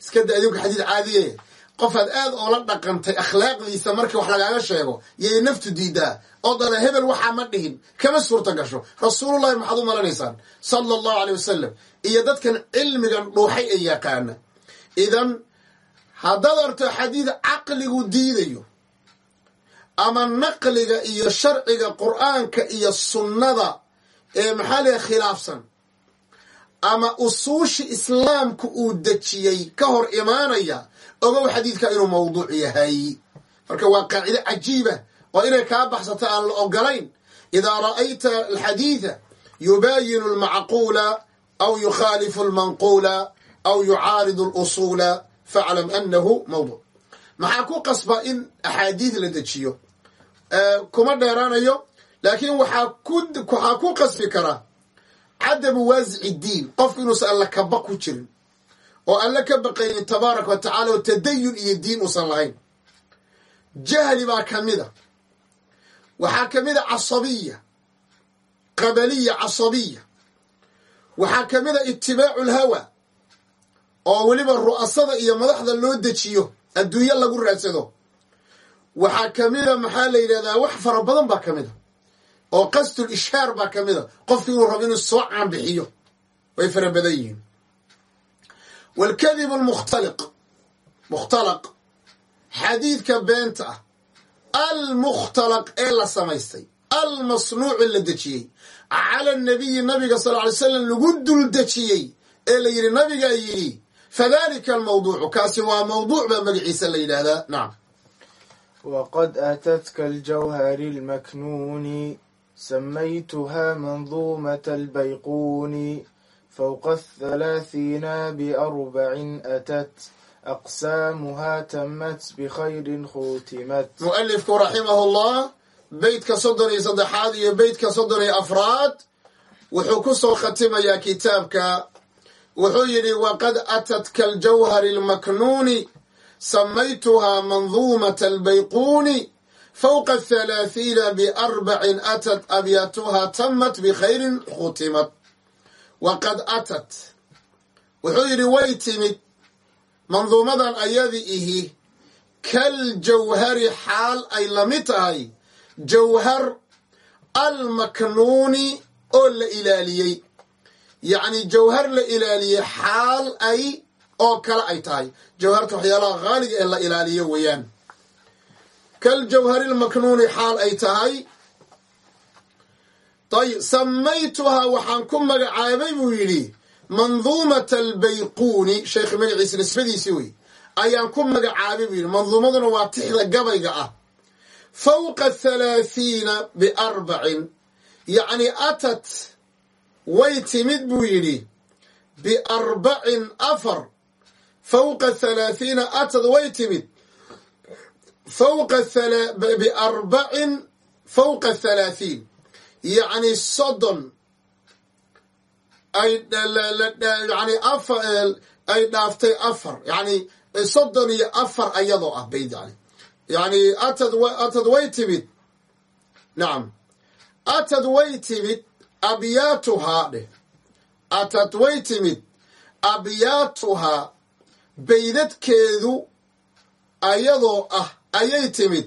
iska da adinku xadiid caadiye. Qofaad aad oola dhaqantay akhlaaqdiisa markii wax lagaaga sheego yay naftu diidaa. Oo dana hebel waxaa ma dhihin kama suurta gasho. Rasuulullahi maxaad u malanaysaan sala allahu aleyh wasalam iyo dadkan cilmigan dhuuxay ee yaqaana idan haddaad arto xadiid caqligu diidayo ama naqliga iyo sharciga qur'aanka iyo sunnada ee maxaa leeya khilaafsan. Ama usuushi islaamku uu dejiyey ka hor imaanaya ogow xadiidka inuu mawduuc yahay. Marka waa qaacido cajiiba oo inay kaa baxsato aan la ogolayn idaa ra'ayta alxadiida yubaayinu almacquula aw yukhaalifu almanquula aw yucaaridu alusuula faclam anahu mawduuc maxaa ku qasba in axaadiid la dejiyo? Kuma dheeraanayo laakiin waxaa ku qasbi kara cadamu waasici diin qofku inuusan alla kaba ku jirin oo alla ka baqaynin tabaaraka wa tacala oo tadayun iyo diin uusan lahayn. Jahli baa ka mida waxaa ka mida casabiya qabaliya casabiya. Waxaa ka mida itibaacu lhawa oo weliba ru'asada iyo madaxda loo dejiyo adduunyo lagu raadsado. Waxaa ka mida maxaa la yidhahdaa wax fara badan baa ka mida oo qasdul ishhaar baa ka mida qofku inuu rabo inuu soo caanbixiyo way fara badan yihiin. Waalkadibu almukhtaliq mukhtalaq xadiidka beenta ah almukhtalaq ee la samaystay almasnuuci la dejiyey cala nabiyi nabiga sal ly slam lagu dul dejiyey ee la yidhi nabigaa yidhi fadalika almawduucu kaasi waa mawduuc baa magaciisa la yidhaahdaa nacam waqad aatadka aljawhari lmaknuuni samaytuhaa manduumat albayquuni fowqa athalaathiina biarbacin atat aqsaamuhaa tamat bikhayrin khuutimat mualifku raximahu llah beytka soddon iyo saddexaad iyo beytka soddon iyo afraad wuxuu ku soo khatimayaa kitaabka wuxuu yidhi waqad atatka aljawhari almaknuuni samaytuhaa manduumata albayquuni fowqa athalaathiina biarbacin atat abyaatuhaa tamat bikhayrin khutimat. Waqad atat. Wuxuu yidhi way timid. Manduumadan ayadi ihi kal jawhari xaal ay la mid tahay. Jawhar almaknuuni oo la ilaaliyey yacni jawhar la ilaaliyey xaal ay oo kale ay tahay. Jawharta waxyaalaha haaliga ee la ilaaliyo weeyaan. Kal jawhari lmaknuuni xaal ay tahay. Ayib samaytuhaa waxaan ku magacaabay buu yidhi manduumata albayquuni sheekh magaciisa nisbadiisii wey ayaan ku magacaabay buu yidhi manduumaduna waa tixda gabayga ah. Fawqa thalaathiina biarbacin yacni atat way timid buu yidhi biarbacin afar fawqa thalaathiina atad way timid. Fawqa biarbacin fawqa thalaathiin. Yacni soddon ay yani afar ay dhaaftay afar. Yani soddon iyo afar ayadoo ah bayd yani yani atad atad way timid. Nacam atad way timid abyaatuhaa dheh atad way timid abyaatuhaa baydadkeedu ayadoo ah ayay timid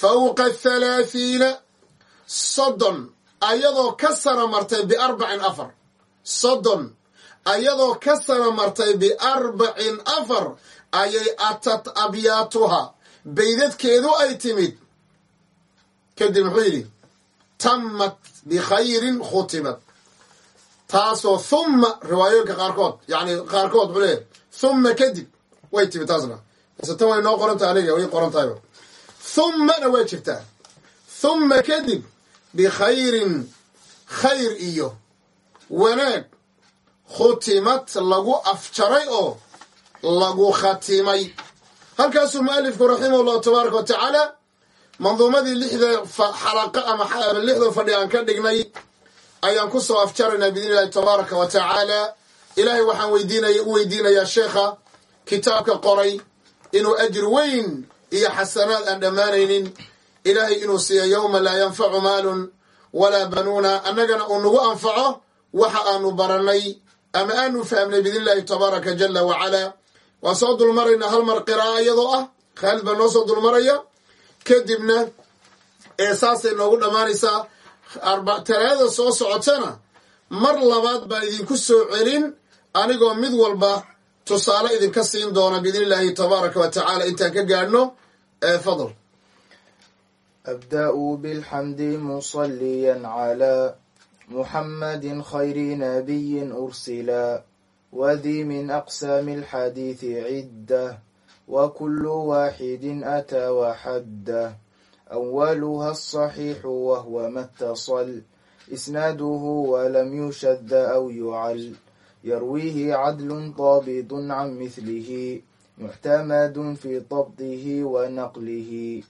fawqa thalaathiina soddon ayadoo ka sara martay biarbacin afar soddon ayadoo ka sana martay biarbacin afar ayay atat abyaatuha baydadkeedu ay timid. Kadib muxuu yidhi tammat bikhayrin khutimat taasoo humma riwaayooyinka qaarkood yani qaarkood muxuu leeyahy humma kadib way timid taasna tan way noo qoran aniga way qoran tahayba hummana way jirtaa humma kadib bikhayrin khayr iyo wanaag khutimat lagu afjaray oo lagu khatimay halkaasuu mualifku raximah llahu tabaaraka wa tacaala manduumadii lixda xalaqa ama lixda fadhi aan ka dhignay ayaan ku soo afjaraynaa biidni illahi tabaaraka wa tacaala. Ilaahay waxaan weydiinaya u weydiinayaa sheekha kitaabka qoray inuu ajir weyn iyo xasanaad aan dhammaanaynin. Ilaahay inuu siiyo yowma laa yanfacu maalun walaa banuuna. Annagana uu nagu anfaco waxa aanu barannay ama aanu fahmnay biidni illahi tabaaraka jala wacalaa waan soo dulmaraynaa hal mar qira'a iyadoo ah. Khaalid baa noo soo dulmaraya kadibna ee saasay noogu dhammaanaysaa talaadada soo socotana mar labaad baan idinku soo celin anigoo mid walba tusaale idinka siin doona biidni illaahi tabaaraka wa tacaala intaan ka gaadhno ee fadl أبدأ بالحمد مصليا على محمد خير نبي أرسلا وذي من أقسام الحديث عدة وكل واحد أتى وحده أولها الصحيح وهو ما اتصل إسناده ولم يشد أو يعل يرويه عدل ضابط عن مثله محتمد في ضبطه ونقله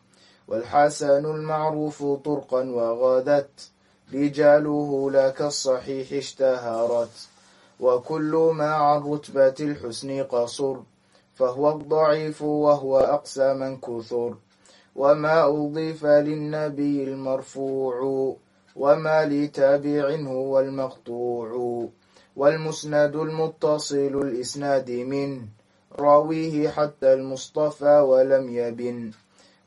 والحسن المعروف طرقا وغادت رجاله لا كالصحيح اشتهرت وكل ما عن رتبة الحسن قصر فهو الضعيف وهو أقسى من كثر وما أضيف للنبي المرفوع وما لتابع هو المقطوع والمسند المتصل الإسناد من راويه حتى المصطفى ولم يبن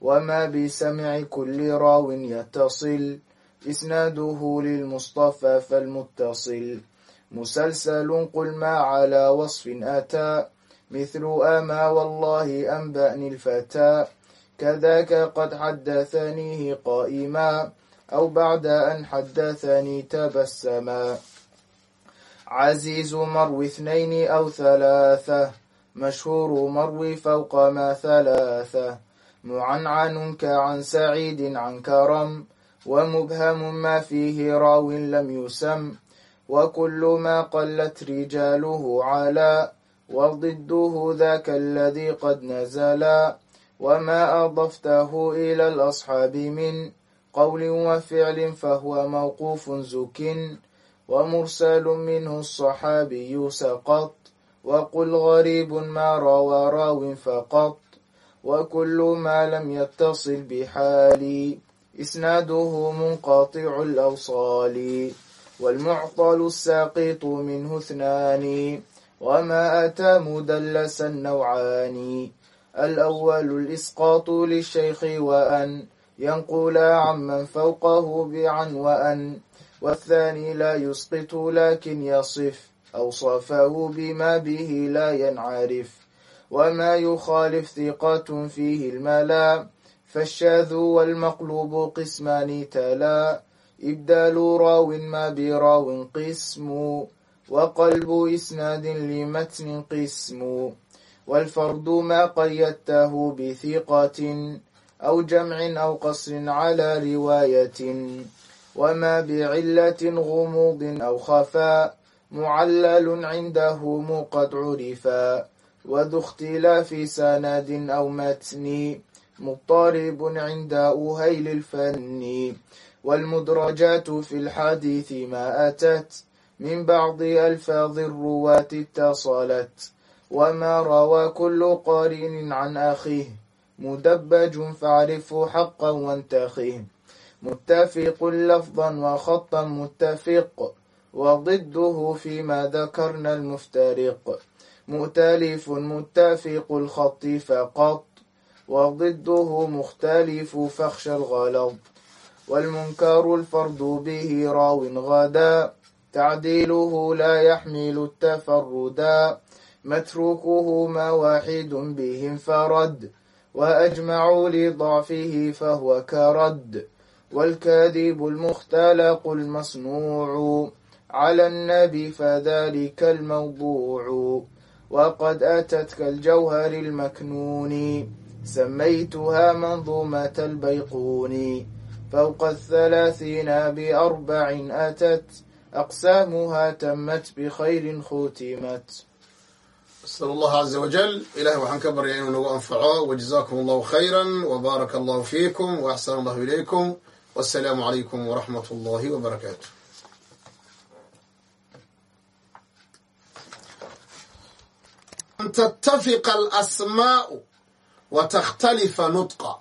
وما بسمع كل راو يتصل إسناده للمصطفى فالمتصل مسلسل قل ما على وصف أتى مثل أما والله أنبأني الفتى كذاك قد حدثنيه قائما أو بعد أن حدثني تبسما عزيز مروي اثنين أو ثلاثة مشهور مروي فوق ما ثلاثة معنعن كعن سعيد عن كرم ومبهم ما فيه راو لم يسم وكل ما قلت رجاله على وضده ذاك الذي قد نزل وما أضفته إلى الأصحاب من قول وفعل فهو موقوف زك ومرسل منه الصحابي سقط وقل غريب ما روى راو فقط وكل ما لم يتصل بحالي إسناده منقطع الأوصال والمعطل الساقط منه اثنان وما أتى مدلسا نوعان الأول الإسقاط للشيخ وأن ينقل عمن فوقه بعن وأن والثاني لا يسقط لكن يصف أوصفه بما به لا ينعرف وما يخالف ثقة فيه الملا فالشاذ والمقلوب قسمان تلا إبدال راو ما براو قسم وقلب إسناد لمتن قسم والفرد ما قيدته بثقة أو جمع أو قصر على رواية وما بعلة غموض أو خفاء معلل عندهم قد عرفا وذو اختلاف سند أو متن مضطرب عند أهيل الفن والمدرجات في الحديث ما أتت من بعض ألفاظ الرواة اتصلت وما روى كل قارين عن أخيه مدبج فاعرفه حقا وانتخيه متفق لفظا وخطا متفق وضده فيما ذكرنا المفترق مؤتلف متفق الخط فقط وضده مختلف فخشى الغلط والمنكر الفرد به راو غداء تعديله لا يحمل التفردا متروكهما واحد بهم فرد وأجمعوا لضعفه فهو كرد والكاذب المختلق المصنوع على النبي فذلك الموضوع وقد أتت كالجوهر المكنون سميتها منظومة البيقون فوق الثلاثين بأربع أتت أقسامها تمت بخير ختمت أسأل الله عز وجل إلهي waxaan ka baryaa inuu nagu anfaco وجزاكم الله خيرا وبارك الله فيكم وأحسن الله إليكم والسلام عليكم ورحمة الله وبركاته أن تتفق الأسماء وتختلف نطقا